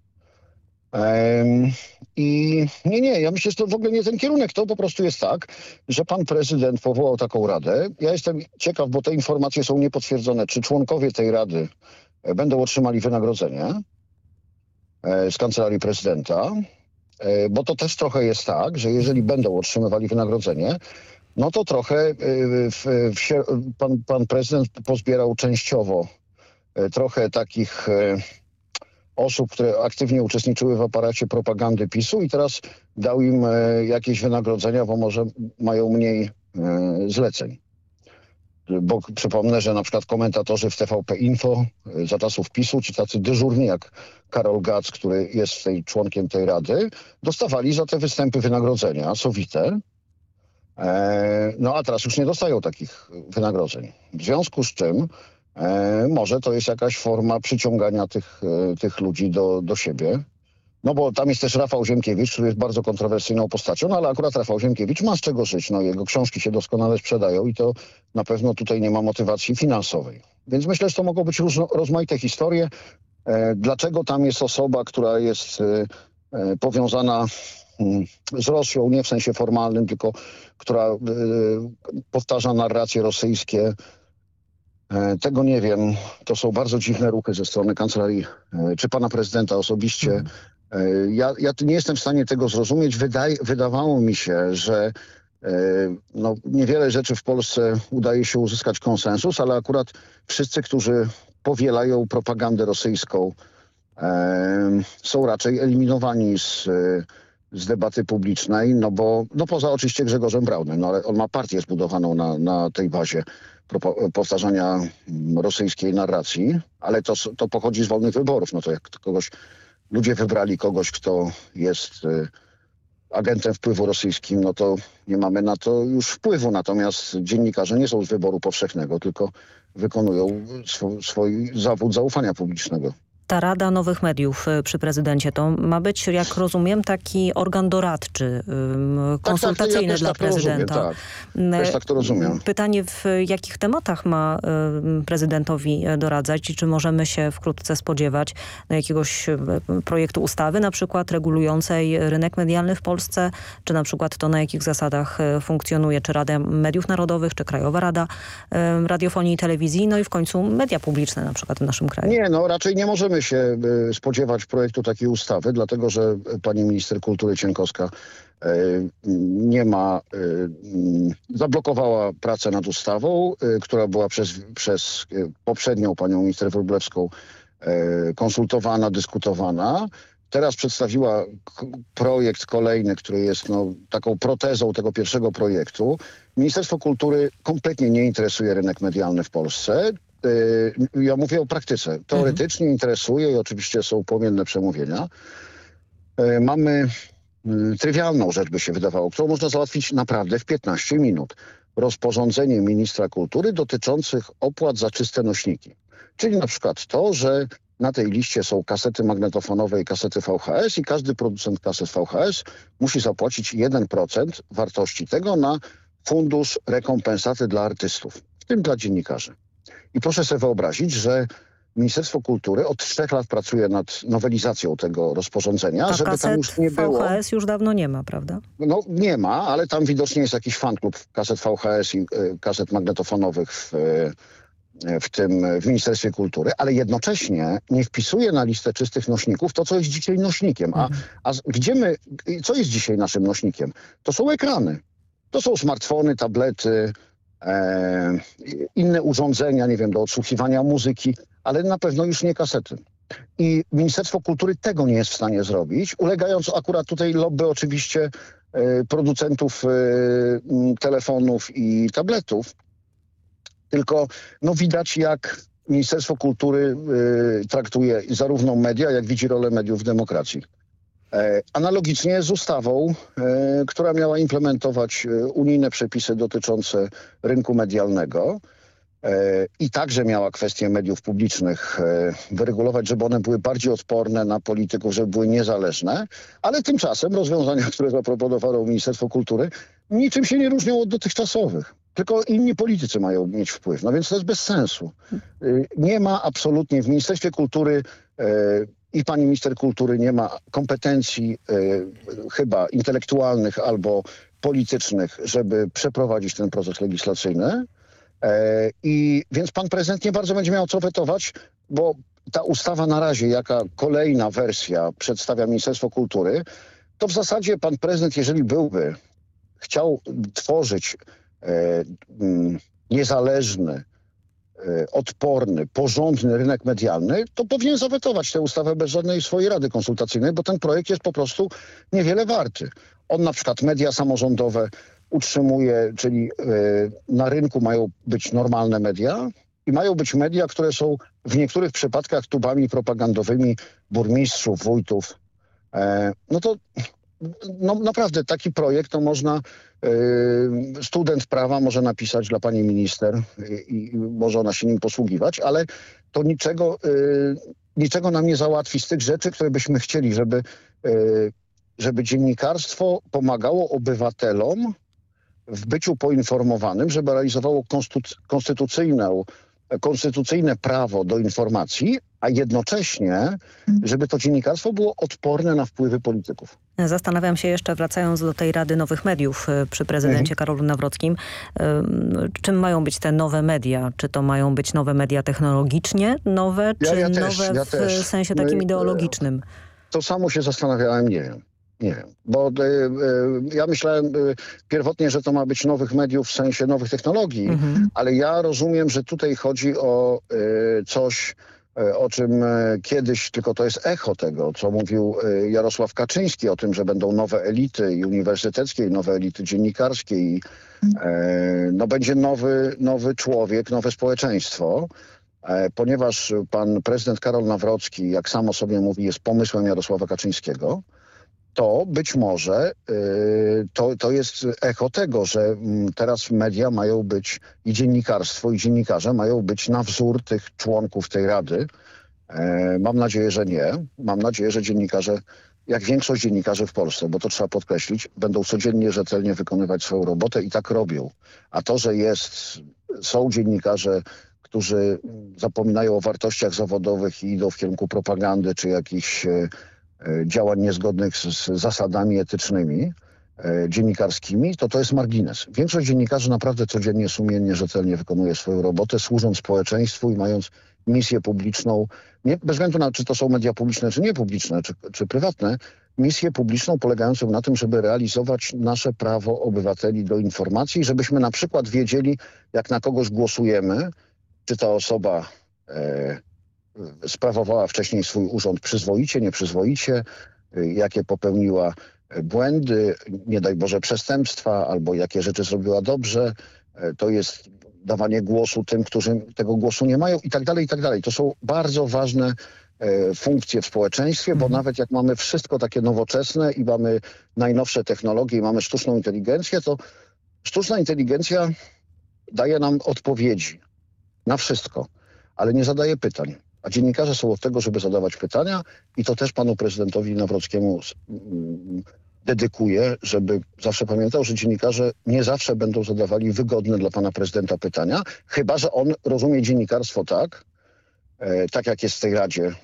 I nie, nie, ja myślę, że to w ogóle nie ten kierunek. To po prostu jest tak, że pan prezydent powołał taką radę. Ja jestem ciekaw, bo te informacje są niepotwierdzone, czy członkowie tej rady e, będą otrzymali wynagrodzenie e, z kancelarii prezydenta. E, Bo to też trochę jest tak, że jeżeli będą otrzymywali wynagrodzenie, no to trochę e, w, w, pan, pan prezydent pozbierał częściowo e, trochę takich e, osób, które aktywnie uczestniczyły w aparacie propagandy PiSu i teraz dał im jakieś wynagrodzenia, bo może mają mniej zleceń. Bo przypomnę, że na przykład komentatorzy w TVP Info za czasów PiSu, ci tacy dyżurni jak Karol Gac, który jest tej, członkiem tej rady, dostawali za te występy wynagrodzenia sowite. E, No a teraz już nie dostają takich wynagrodzeń. W związku z czym e, może to jest jakaś forma przyciągania tych, e, tych ludzi do, do siebie. No bo tam jest też Rafał Ziemkiewicz, który jest bardzo kontrowersyjną postacią, no ale akurat Rafał Ziemkiewicz ma z czego żyć. No, jego książki się doskonale sprzedają i to na pewno tutaj nie ma motywacji finansowej. Więc myślę, że to mogą być różno, rozmaite historie. E, dlaczego tam jest osoba, która jest e, powiązana z Rosją, nie w sensie formalnym, tylko która e, powtarza narracje rosyjskie. E, Tego nie wiem. To są bardzo dziwne ruchy ze strony kancelarii e, czy pana prezydenta osobiście. E, Ja, ja nie jestem w stanie tego zrozumieć. Wydaje, wydawało mi się, że no, niewiele rzeczy w Polsce udaje się uzyskać konsensus, ale akurat wszyscy, którzy powielają propagandę rosyjską, są raczej eliminowani z, z debaty publicznej, no bo no poza oczywiście Grzegorzem Braunem, no ale on ma partię zbudowaną na, na tej bazie powtarzania mm, rosyjskiej narracji, ale to, to pochodzi z wolnych wyborów. No to jak kogoś, ludzie wybrali kogoś, kto jest y, agentem wpływu rosyjskim, no to nie mamy na to już wpływu. Natomiast dziennikarze nie są z wyboru powszechnego, tylko wykonują swój zawód zaufania publicznego. Ta Rada Nowych Mediów y, przy prezydencie to ma być, jak rozumiem, taki organ doradczy, konsultacyjny ja też dla tak to rozumiem, prezydenta. tak. Też tak to rozumiem. Pytanie, w jakich tematach ma prezydentowi e, doradzać i czy możemy się wkrótce spodziewać no, jakiegoś e, projektu ustawy, na przykład regulującej rynek medialny w Polsce, czy na przykład to, na jakich zasadach e, funkcjonuje, czy Rada Mediów Narodowych, czy Krajowa Rada Radiofonii i Telewizji, no i w końcu media publiczne na przykład w naszym kraju. Nie, no raczej nie możemy się y, spodziewać projektu takiej ustawy, dlatego że pani minister kultury Cienkowska y, nie ma, mm, zablokowała pracę nad ustawą, która była przez, przez poprzednią panią minister Wróblewską konsultowana, dyskutowana. Teraz przedstawiła projekt kolejny, który jest no, taką protezą tego pierwszego projektu. Ministerstwo Kultury kompletnie nie interesuje rynek medialny w Polsce. Y, Ja mówię o praktyce. Teoretycznie interesuje i oczywiście są płomienne przemówienia. Y, Mamy y, trywialną rzecz, by się wydawało, którą można załatwić naprawdę w 15 minut. Rozporządzenie ministra kultury dotyczących opłat za czyste nośniki. Czyli na przykład to, że na tej liście są kasety magnetofonowe i kasety VHS i każdy producent kaset VHS musi zapłacić 1% wartości tego na fundusz rekompensaty dla artystów, w tym dla dziennikarzy. I proszę sobie wyobrazić, że Ministerstwo Kultury od trzech lat pracuje nad nowelizacją tego rozporządzenia, A żeby tam już nie było. VHS już dawno nie ma, prawda? No nie ma, ale tam widocznie jest jakiś fanklub kaset VHS i y, kaset magnetofonowych w, y, w tym w Ministerstwie Kultury, ale jednocześnie nie wpisuje na listę czystych nośników to, co jest dzisiaj nośnikiem. A, a z- gdzie my, co jest dzisiaj naszym nośnikiem? To są ekrany. To są smartfony, tablety, e, inne urządzenia, nie wiem, do odsłuchiwania muzyki, ale na pewno już nie kasety. I Ministerstwo Kultury tego nie jest w stanie zrobić, ulegając akurat tutaj lobby oczywiście e, producentów e, telefonów i tabletów. Tylko no widać jak Ministerstwo Kultury e, traktuje zarówno media, jak widzi rolę mediów w demokracji. E, Analogicznie z ustawą, e, która miała implementować e, unijne przepisy dotyczące rynku medialnego i także miała kwestie mediów publicznych wyregulować, żeby one były bardziej odporne na polityków, żeby były niezależne, ale tymczasem rozwiązania, które zaproponowało Ministerstwo Kultury, niczym się nie różnią od dotychczasowych. tylko inni politycy mają mieć wpływ. No więc to jest bez sensu. Nie ma absolutnie w Ministerstwie Kultury i pani minister kultury nie ma kompetencji y, chyba intelektualnych albo politycznych, żeby przeprowadzić ten proces legislacyjny. E, I więc pan prezydent nie bardzo będzie miał co wetować, bo ta ustawa na razie, jaka kolejna wersja przedstawia Ministerstwo Kultury, to w zasadzie pan prezydent, jeżeli byłby chciał tworzyć e, mm, niezależny, odporny, porządny rynek medialny, to powinien zawetować tę ustawę bez żadnej swojej rady konsultacyjnej, bo ten projekt jest po prostu niewiele warty. On na przykład media samorządowe utrzymuje, czyli e, na rynku mają być normalne media i mają być media, które są w niektórych przypadkach tubami propagandowymi burmistrzów, wójtów. E, no to no naprawdę taki projekt to można, y, student prawa może napisać dla pani minister i, może ona się nim posługiwać, ale to niczego, y, niczego nam nie załatwi z tych rzeczy, które byśmy chcieli, żeby, y, żeby dziennikarstwo pomagało obywatelom w byciu poinformowanym, żeby realizowało konstytucyjną konstytucyjne prawo do informacji, a jednocześnie, żeby to dziennikarstwo było odporne na wpływy polityków. Zastanawiam się jeszcze, wracając do tej Rady Nowych Mediów y, przy prezydencie mhm. Karolu Nawrockim, czym mają być te nowe media? Czy to mają być nowe media technologicznie nowe, czy ja, ja nowe też, ja w też. sensie takim My, ideologicznym? To samo się zastanawiałem, nie wiem. Nie wiem, bo y, y, ja myślałem y, pierwotnie, że to ma być nowych mediów w sensie nowych technologii, mhm. ale ja rozumiem, że tutaj chodzi o coś, o czym y, kiedyś, tylko to jest echo tego, co mówił Jarosław Kaczyński o tym, że będą nowe elity i uniwersyteckie, i nowe elity dziennikarskie, i no będzie nowy, nowy człowiek, nowe społeczeństwo. E, ponieważ pan prezydent Karol Nawrocki, jak samo sobie mówi, jest pomysłem Jarosława Kaczyńskiego, to być może y, to, to jest echo tego, że mm, teraz media mają być i dziennikarstwo i dziennikarze mają być na wzór tych członków tej rady. E, mam nadzieję, że nie. Mam nadzieję, że dziennikarze, jak większość dziennikarzy w Polsce, bo to trzeba podkreślić, będą codziennie rzetelnie wykonywać swoją robotę i tak robią. A to, że jest, są dziennikarze, którzy zapominają o wartościach zawodowych i idą w kierunku propagandy czy jakichś e, działań niezgodnych z, z zasadami etycznymi, e, dziennikarskimi, to to jest margines. Większość dziennikarzy naprawdę codziennie, sumiennie, rzetelnie wykonuje swoją robotę, służąc społeczeństwu i mając misję publiczną, nie, bez względu na czy to są media publiczne, czy niepubliczne, czy, czy prywatne, misję publiczną polegającą na tym, żeby realizować nasze prawo obywateli do informacji, żebyśmy na przykład wiedzieli, jak na kogoś głosujemy, czy ta osoba e, sprawowała wcześniej swój urząd przyzwoicie, nieprzyzwoicie, jakie popełniła błędy, nie daj Boże przestępstwa, albo jakie rzeczy zrobiła dobrze. To jest dawanie głosu tym, którzy tego głosu nie mają i tak dalej, i tak dalej. To są bardzo ważne e, funkcje w społeczeństwie, bo mhm. nawet jak mamy wszystko takie nowoczesne i mamy najnowsze technologie i mamy sztuczną inteligencję, to sztuczna inteligencja daje nam odpowiedzi na wszystko, ale nie zadaje pytań. A dziennikarze są od tego, żeby zadawać pytania i to też panu prezydentowi Nawrockiemu mm, dedykuję, żeby zawsze pamiętał, że dziennikarze nie zawsze będą zadawali wygodne dla pana prezydenta pytania, chyba że on rozumie dziennikarstwo tak, e, tak jak jest w tej Radzie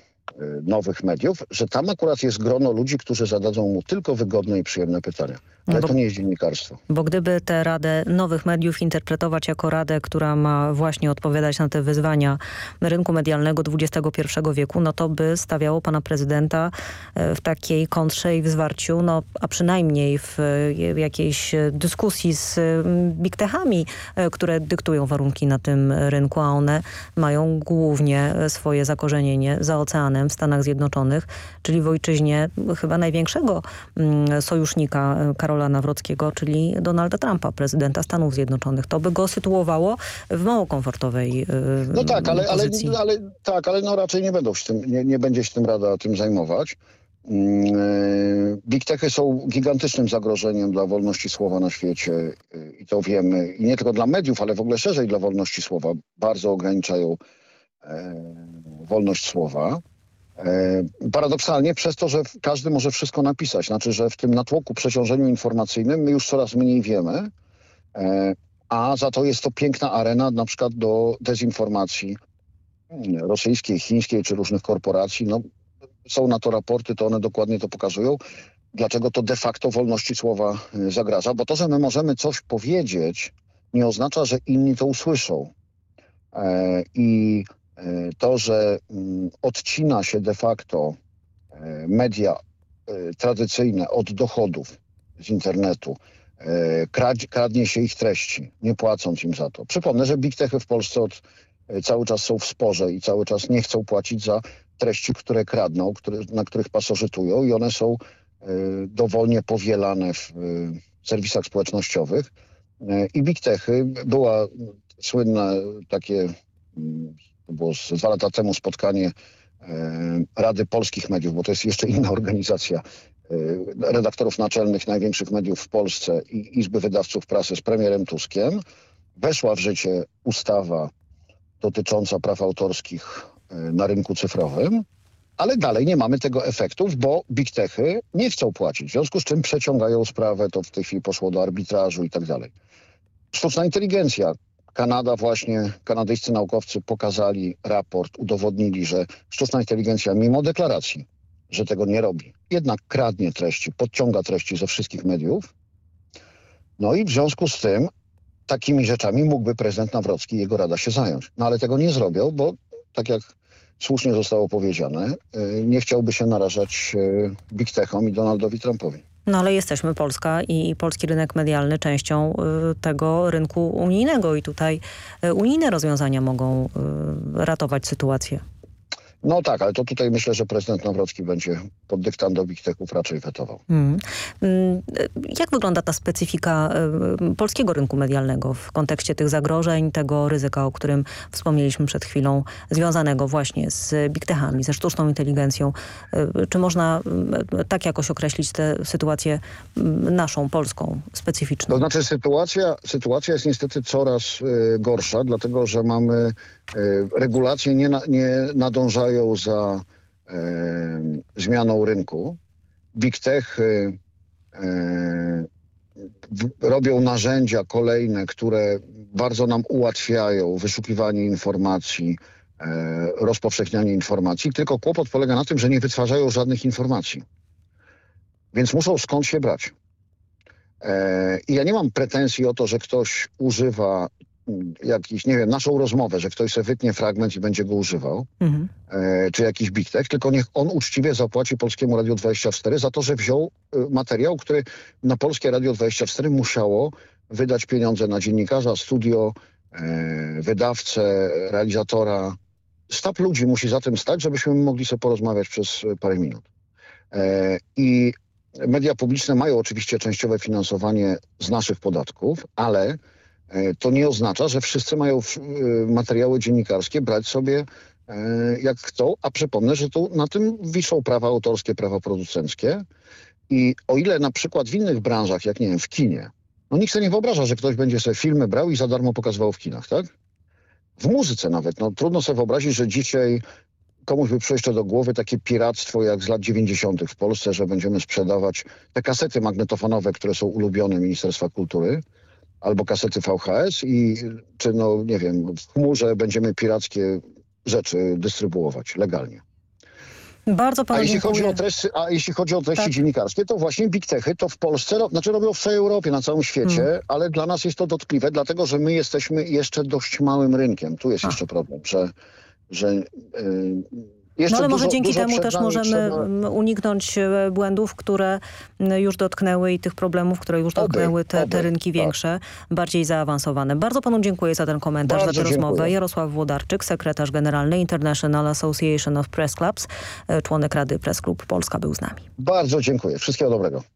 Y, nowych mediów, że tam akurat jest grono ludzi, którzy zadadzą mu tylko wygodne i przyjemne pytania. Ale bo, to nie jest dziennikarstwo. Bo gdyby tę Radę Nowych Mediów interpretować jako Radę, która ma właśnie odpowiadać na te wyzwania rynku medialnego XXI wieku, no to by stawiało pana prezydenta e, w takiej kontrze i w zwarciu, no a przynajmniej w jakiejś dyskusji z big techami, e, które dyktują warunki na tym rynku, a one mają głównie swoje zakorzenienie za oceanem w Stanach Zjednoczonych, czyli w ojczyźnie chyba największego sojusznika e, Karola Nawrockiego, czyli Donalda Trumpa, prezydenta Stanów Zjednoczonych. To by go sytuowało w mało komfortowej e, No tak, ale, ale, ale, tak, ale no raczej nie, będą się tym, nie, nie będzie się tym Rada tym zajmować. Mm, e, big techy są gigantycznym zagrożeniem dla wolności słowa na świecie i to wiemy. I nie tylko dla mediów, ale w ogóle szerzej dla wolności słowa. Bardzo ograniczają wolność słowa. E, paradoksalnie przez to, że każdy może wszystko napisać. Znaczy, że w tym natłoku, przeciążeniu informacyjnym my już coraz mniej wiemy. E, a za to jest to piękna arena na przykład do dezinformacji rosyjskiej, chińskiej czy różnych korporacji. No, są na to raporty, to one dokładnie to pokazują. Dlaczego to de facto wolności słowa y, zagraża? Bo to, że my możemy coś powiedzieć, nie oznacza, że inni to usłyszą. E, I e, to, że mm, odcina się de facto e, media tradycyjne od dochodów z internetu, kradnie się ich treści, nie płacąc im za to. Przypomnę, że big techy w Polsce od, cały czas są w sporze i cały czas nie chcą płacić za treści, które kradną, które, na których pasożytują i one są dowolnie powielane w serwisach społecznościowych. I big techy była słynne takie, to było dwa lata temu spotkanie e, Rady Polskich Mediów, bo to jest jeszcze inna organizacja e, redaktorów naczelnych największych mediów w Polsce i Izby Wydawców Prasy z premierem Tuskiem. Weszła w życie ustawa dotycząca praw autorskich e, na rynku cyfrowym, ale dalej nie mamy tego efektów, bo big techy nie chcą płacić, w związku z czym przeciągają sprawę, to w tej chwili poszło do arbitrażu i tak dalej. Sztuczna inteligencja, Kanada właśnie, kanadyjscy naukowcy pokazali raport, udowodnili, że sztuczna inteligencja mimo deklaracji, że tego nie robi, jednak kradnie treści, podciąga treści ze wszystkich mediów. No i w związku z tym takimi rzeczami mógłby prezydent Nawrocki i jego rada się zająć. No ale tego nie zrobią, bo tak jak słusznie zostało powiedziane, y, nie chciałby się narażać y, Big Techom i Donaldowi Trumpowi. No ale jesteśmy Polska i polski rynek medialny częścią y, tego rynku unijnego i tutaj y, unijne rozwiązania mogą y, ratować sytuację. No tak, ale to tutaj myślę, że prezydent Nawrocki będzie pod dyktando Big Techów raczej wetował. Hmm. Mm. Jak wygląda ta specyfika polskiego rynku medialnego w kontekście tych zagrożeń, tego ryzyka, o którym wspomnieliśmy przed chwilą, związanego właśnie z Big Techami, ze sztuczną inteligencją? Y, czy można tak jakoś określić tę sytuację naszą, polską, specyficzną? To znaczy sytuacja, sytuacja jest niestety coraz gorsza, dlatego że mamy E, regulacje nie, nie nadążają za e, zmianą rynku. Big Tech e, robią narzędzia kolejne, które bardzo nam ułatwiają wyszukiwanie informacji, e, rozpowszechnianie informacji, tylko kłopot polega na tym, że nie wytwarzają żadnych informacji. Więc muszą skąd się brać. E, I ja nie mam pretensji o to, że ktoś używa jakiś, nie wiem, naszą rozmowę, że ktoś sobie wytnie fragment i będzie go używał, mhm. e, czy jakiś bitek, tylko niech on uczciwie zapłaci Polskiemu Radio 24 za to, że wziął e, materiał, który na Polskie Radio 24 musiało wydać pieniądze na dziennikarza, studio, e, wydawcę, realizatora. Stab ludzi musi za tym stać, żebyśmy mogli sobie porozmawiać przez parę minut. E, I media publiczne mają oczywiście częściowe finansowanie z naszych podatków, ale to nie oznacza, że wszyscy mają e, materiały dziennikarskie brać sobie e, jak chcą, a przypomnę, że tu na tym wiszą prawa autorskie, prawa producenckie i o ile na przykład w innych branżach, jak nie wiem, w kinie, no nikt sobie nie wyobraża, że ktoś będzie sobie filmy brał i za darmo pokazywał w kinach, tak? W muzyce nawet, no trudno sobie wyobrazić, że dzisiaj komuś by przyszło do głowy takie piractwo jak z lat 90. w Polsce, że będziemy sprzedawać te kasety magnetofonowe, które są ulubione Ministerstwa Kultury, albo kasety VHS i czy no nie wiem, w chmurze będziemy pirackie rzeczy dystrybuować legalnie. Bardzo a jeśli, chodzi o treści, a jeśli chodzi o treści tak. dziennikarskie, to właśnie Big Techy to w Polsce, znaczy robią w całej Europie, na całym świecie, hmm. ale dla nas jest to dotkliwe, dlatego że my jesteśmy jeszcze dość małym rynkiem. Tu jest a. jeszcze problem, że, że yy, no ale może dzięki temu też możemy uniknąć e, błędów, które już dotknęły i tych problemów, które już dotknęły te, te rynki tak. większe, bardziej zaawansowane. Bardzo panu dziękuję za ten komentarz, Bardzo za tę rozmowę. Jarosław Włodarczyk, sekretarz generalny International Association of Press Clubs, e, członek Rady Press Club Polska był z nami. Bardzo dziękuję. Wszystkiego dobrego.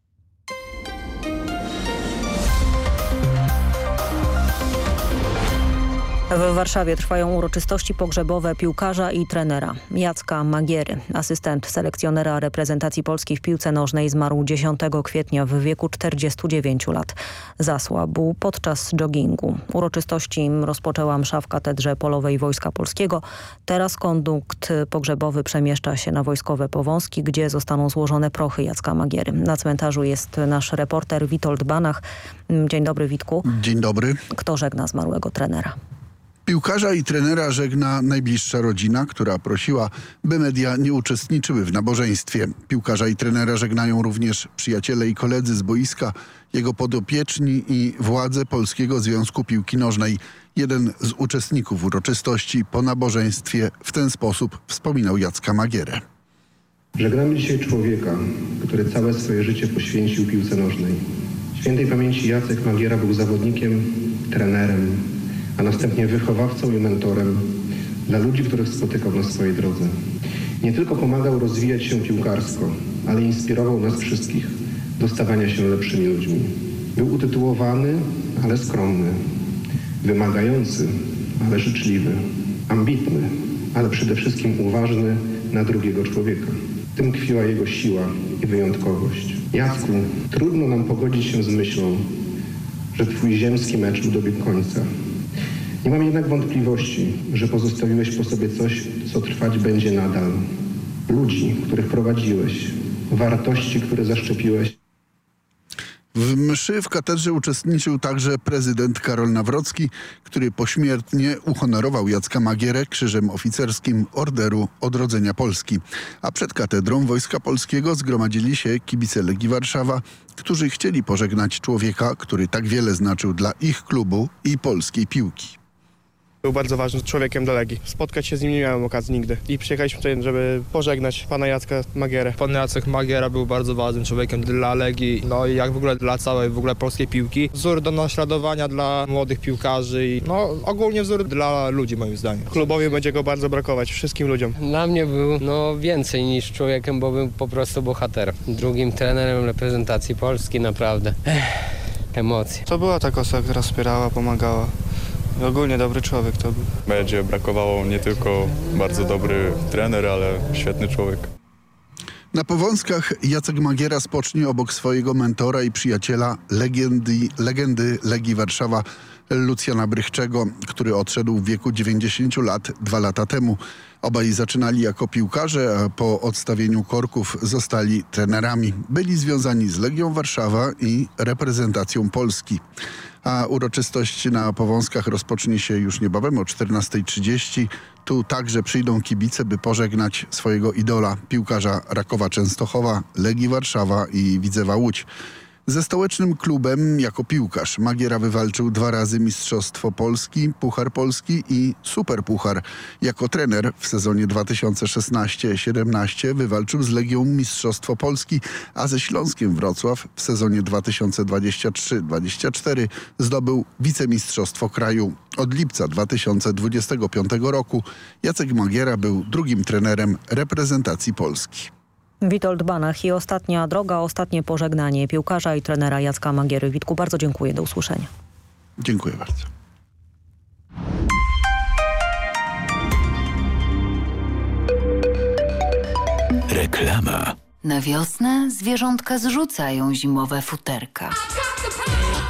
W Warszawie trwają uroczystości pogrzebowe piłkarza i trenera Jacka Magiery. Asystent selekcjonera reprezentacji Polski w piłce nożnej zmarł 10 kwietnia w wieku 49 lat. Zasłabł podczas joggingu. Uroczystości rozpoczęła msza w katedrze polowej Wojska Polskiego. Teraz kondukt pogrzebowy przemieszcza się na Wojskowe Powązki, gdzie zostaną złożone prochy Jacka Magiery. Na cmentarzu jest nasz reporter Witold Banach. Dzień dobry Witku. Dzień dobry. Kto żegna zmarłego trenera? Piłkarza i trenera żegna najbliższa rodzina, która prosiła, by media nie uczestniczyły w nabożeństwie. Piłkarza i trenera żegnają również przyjaciele i koledzy z boiska, jego podopieczni i władze Polskiego Związku Piłki Nożnej. Jeden z uczestników uroczystości po nabożeństwie w ten sposób wspominał Jacka Magierę. Żegnamy dzisiaj człowieka, który całe swoje życie poświęcił piłce nożnej. Świętej pamięci Jacek Magiera był zawodnikiem, trenerem, a następnie wychowawcą i mentorem dla ludzi, których spotykał na swojej drodze. Nie tylko pomagał rozwijać się piłkarsko, ale inspirował nas wszystkich do stawania się lepszymi ludźmi. Był utytułowany, ale skromny, wymagający, ale życzliwy, ambitny, ale przede wszystkim uważny na drugiego człowieka. W tym tkwiła jego siła i wyjątkowość. Jacku, trudno nam pogodzić się z myślą, że twój ziemski mecz dobiegł końca. Nie mam jednak wątpliwości, że pozostawiłeś po sobie coś, co trwać będzie nadal. Ludzi, których prowadziłeś, wartości, które zaszczepiłeś. W mszy w katedrze uczestniczył także prezydent Karol Nawrocki, który pośmiertnie uhonorował Jacka Magierę krzyżem oficerskim Orderu Odrodzenia Polski. A przed katedrą Wojska Polskiego zgromadzili się kibice Legii Warszawa, którzy chcieli pożegnać człowieka, który tak wiele znaczył dla ich klubu i polskiej piłki. Był bardzo ważnym człowiekiem do Legii. Spotkać się z nim nie miałem okazji nigdy. I przyjechaliśmy tutaj, żeby pożegnać pana Jacka Magierę. Pan Jacek Magiera był bardzo ważnym człowiekiem dla Legii, no i jak w ogóle dla całej w ogóle polskiej piłki. Wzór do naśladowania dla młodych piłkarzy i no ogólnie wzór dla ludzi moim zdaniem. Klubowi będzie go bardzo brakować, wszystkim ludziom. Dla mnie był no więcej niż człowiekiem, bo był po prostu bohaterem. Drugim trenerem reprezentacji Polski naprawdę. Ech, emocje. To była taka osoba, która wspierała, pomagała. Ogólnie dobry człowiek to był. Będzie brakowało nie tylko bardzo dobry trener, ale świetny człowiek. Na Powązkach Jacek Magiera spocznie obok swojego mentora i przyjaciela legendy, legendy Legii Warszawa Lucjana Brychczego, który odszedł w wieku 90 lat dwa lata temu. Obaj zaczynali jako piłkarze, a po odstawieniu korków zostali trenerami. Byli związani z Legią Warszawa i reprezentacją Polski a uroczystość na Powązkach rozpocznie się już niebawem o 14.30. Tu także przyjdą kibice, by pożegnać swojego idola, piłkarza Rakowa Częstochowa, Legii Warszawa i Widzewa Łódź. Ze stołecznym klubem jako piłkarz Magiera wywalczył dwa razy Mistrzostwo Polski, Puchar Polski i Superpuchar. Jako trener w sezonie 2016-17 wywalczył z Legią Mistrzostwo Polski, a ze Śląskiem Wrocław w sezonie 2023-24 zdobył wicemistrzostwo kraju. Od lipca 2025 roku Jacek Magiera był drugim trenerem reprezentacji Polski. Witold Banach i ostatnia droga, ostatnie pożegnanie piłkarza i trenera Jacka Magiery. Witku, bardzo dziękuję. Do usłyszenia. Dziękuję bardzo. Reklama. Na wiosnę zwierzątka zrzucają zimowe futerka.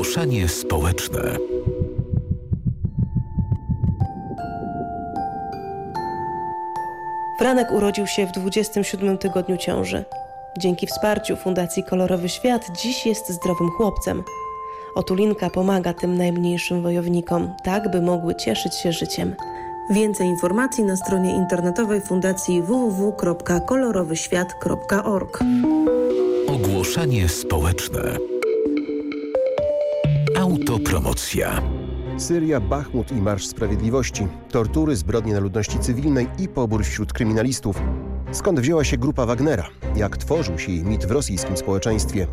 Ogłoszenie społeczne. Franek urodził się w 27 tygodniu ciąży. Dzięki wsparciu Fundacji Kolorowy Świat dziś jest zdrowym chłopcem. Otulinka pomaga tym najmniejszym wojownikom, tak by mogły cieszyć się życiem. Więcej informacji na stronie internetowej Fundacji www.kolorowyświat.org. Ogłoszenie społeczne. Autopromocja. Syria, Bachmut i Marsz Sprawiedliwości, tortury, zbrodnie na ludności cywilnej i pobór wśród kryminalistów. Skąd wzięła się grupa Wagnera? Jak tworzył się jej mit w rosyjskim społeczeństwie?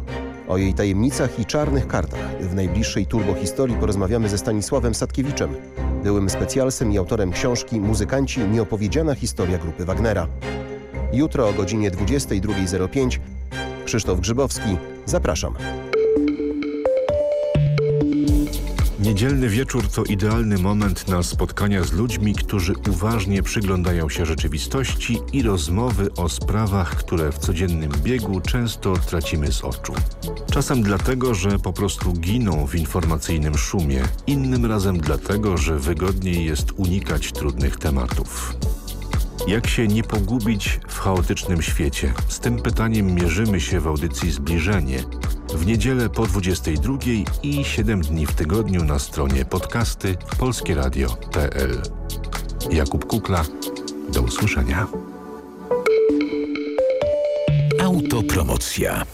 O jej tajemnicach i czarnych kartach w najbliższej turbohistorii porozmawiamy ze Stanisławem Sadkiewiczem, byłym specjalsem i autorem książki Muzykanci nieopowiedziana historia grupy Wagnera. Jutro o godzinie 22.05 Krzysztof Grzybowski. Zapraszam. Niedzielny wieczór to idealny moment na spotkania z ludźmi, którzy uważnie przyglądają się rzeczywistości i rozmowy o sprawach, które w codziennym biegu często tracimy z oczu. Czasem dlatego, że po prostu giną w informacyjnym szumie, innym razem dlatego, że wygodniej jest unikać trudnych tematów. Jak się nie pogubić w chaotycznym świecie? Z tym pytaniem mierzymy się w audycji Zbliżenie. W niedzielę po 22 i 7 dni w tygodniu na stronie podcasty polskieradio.pl. Jakub Kukla. Do usłyszenia. Autopromocja.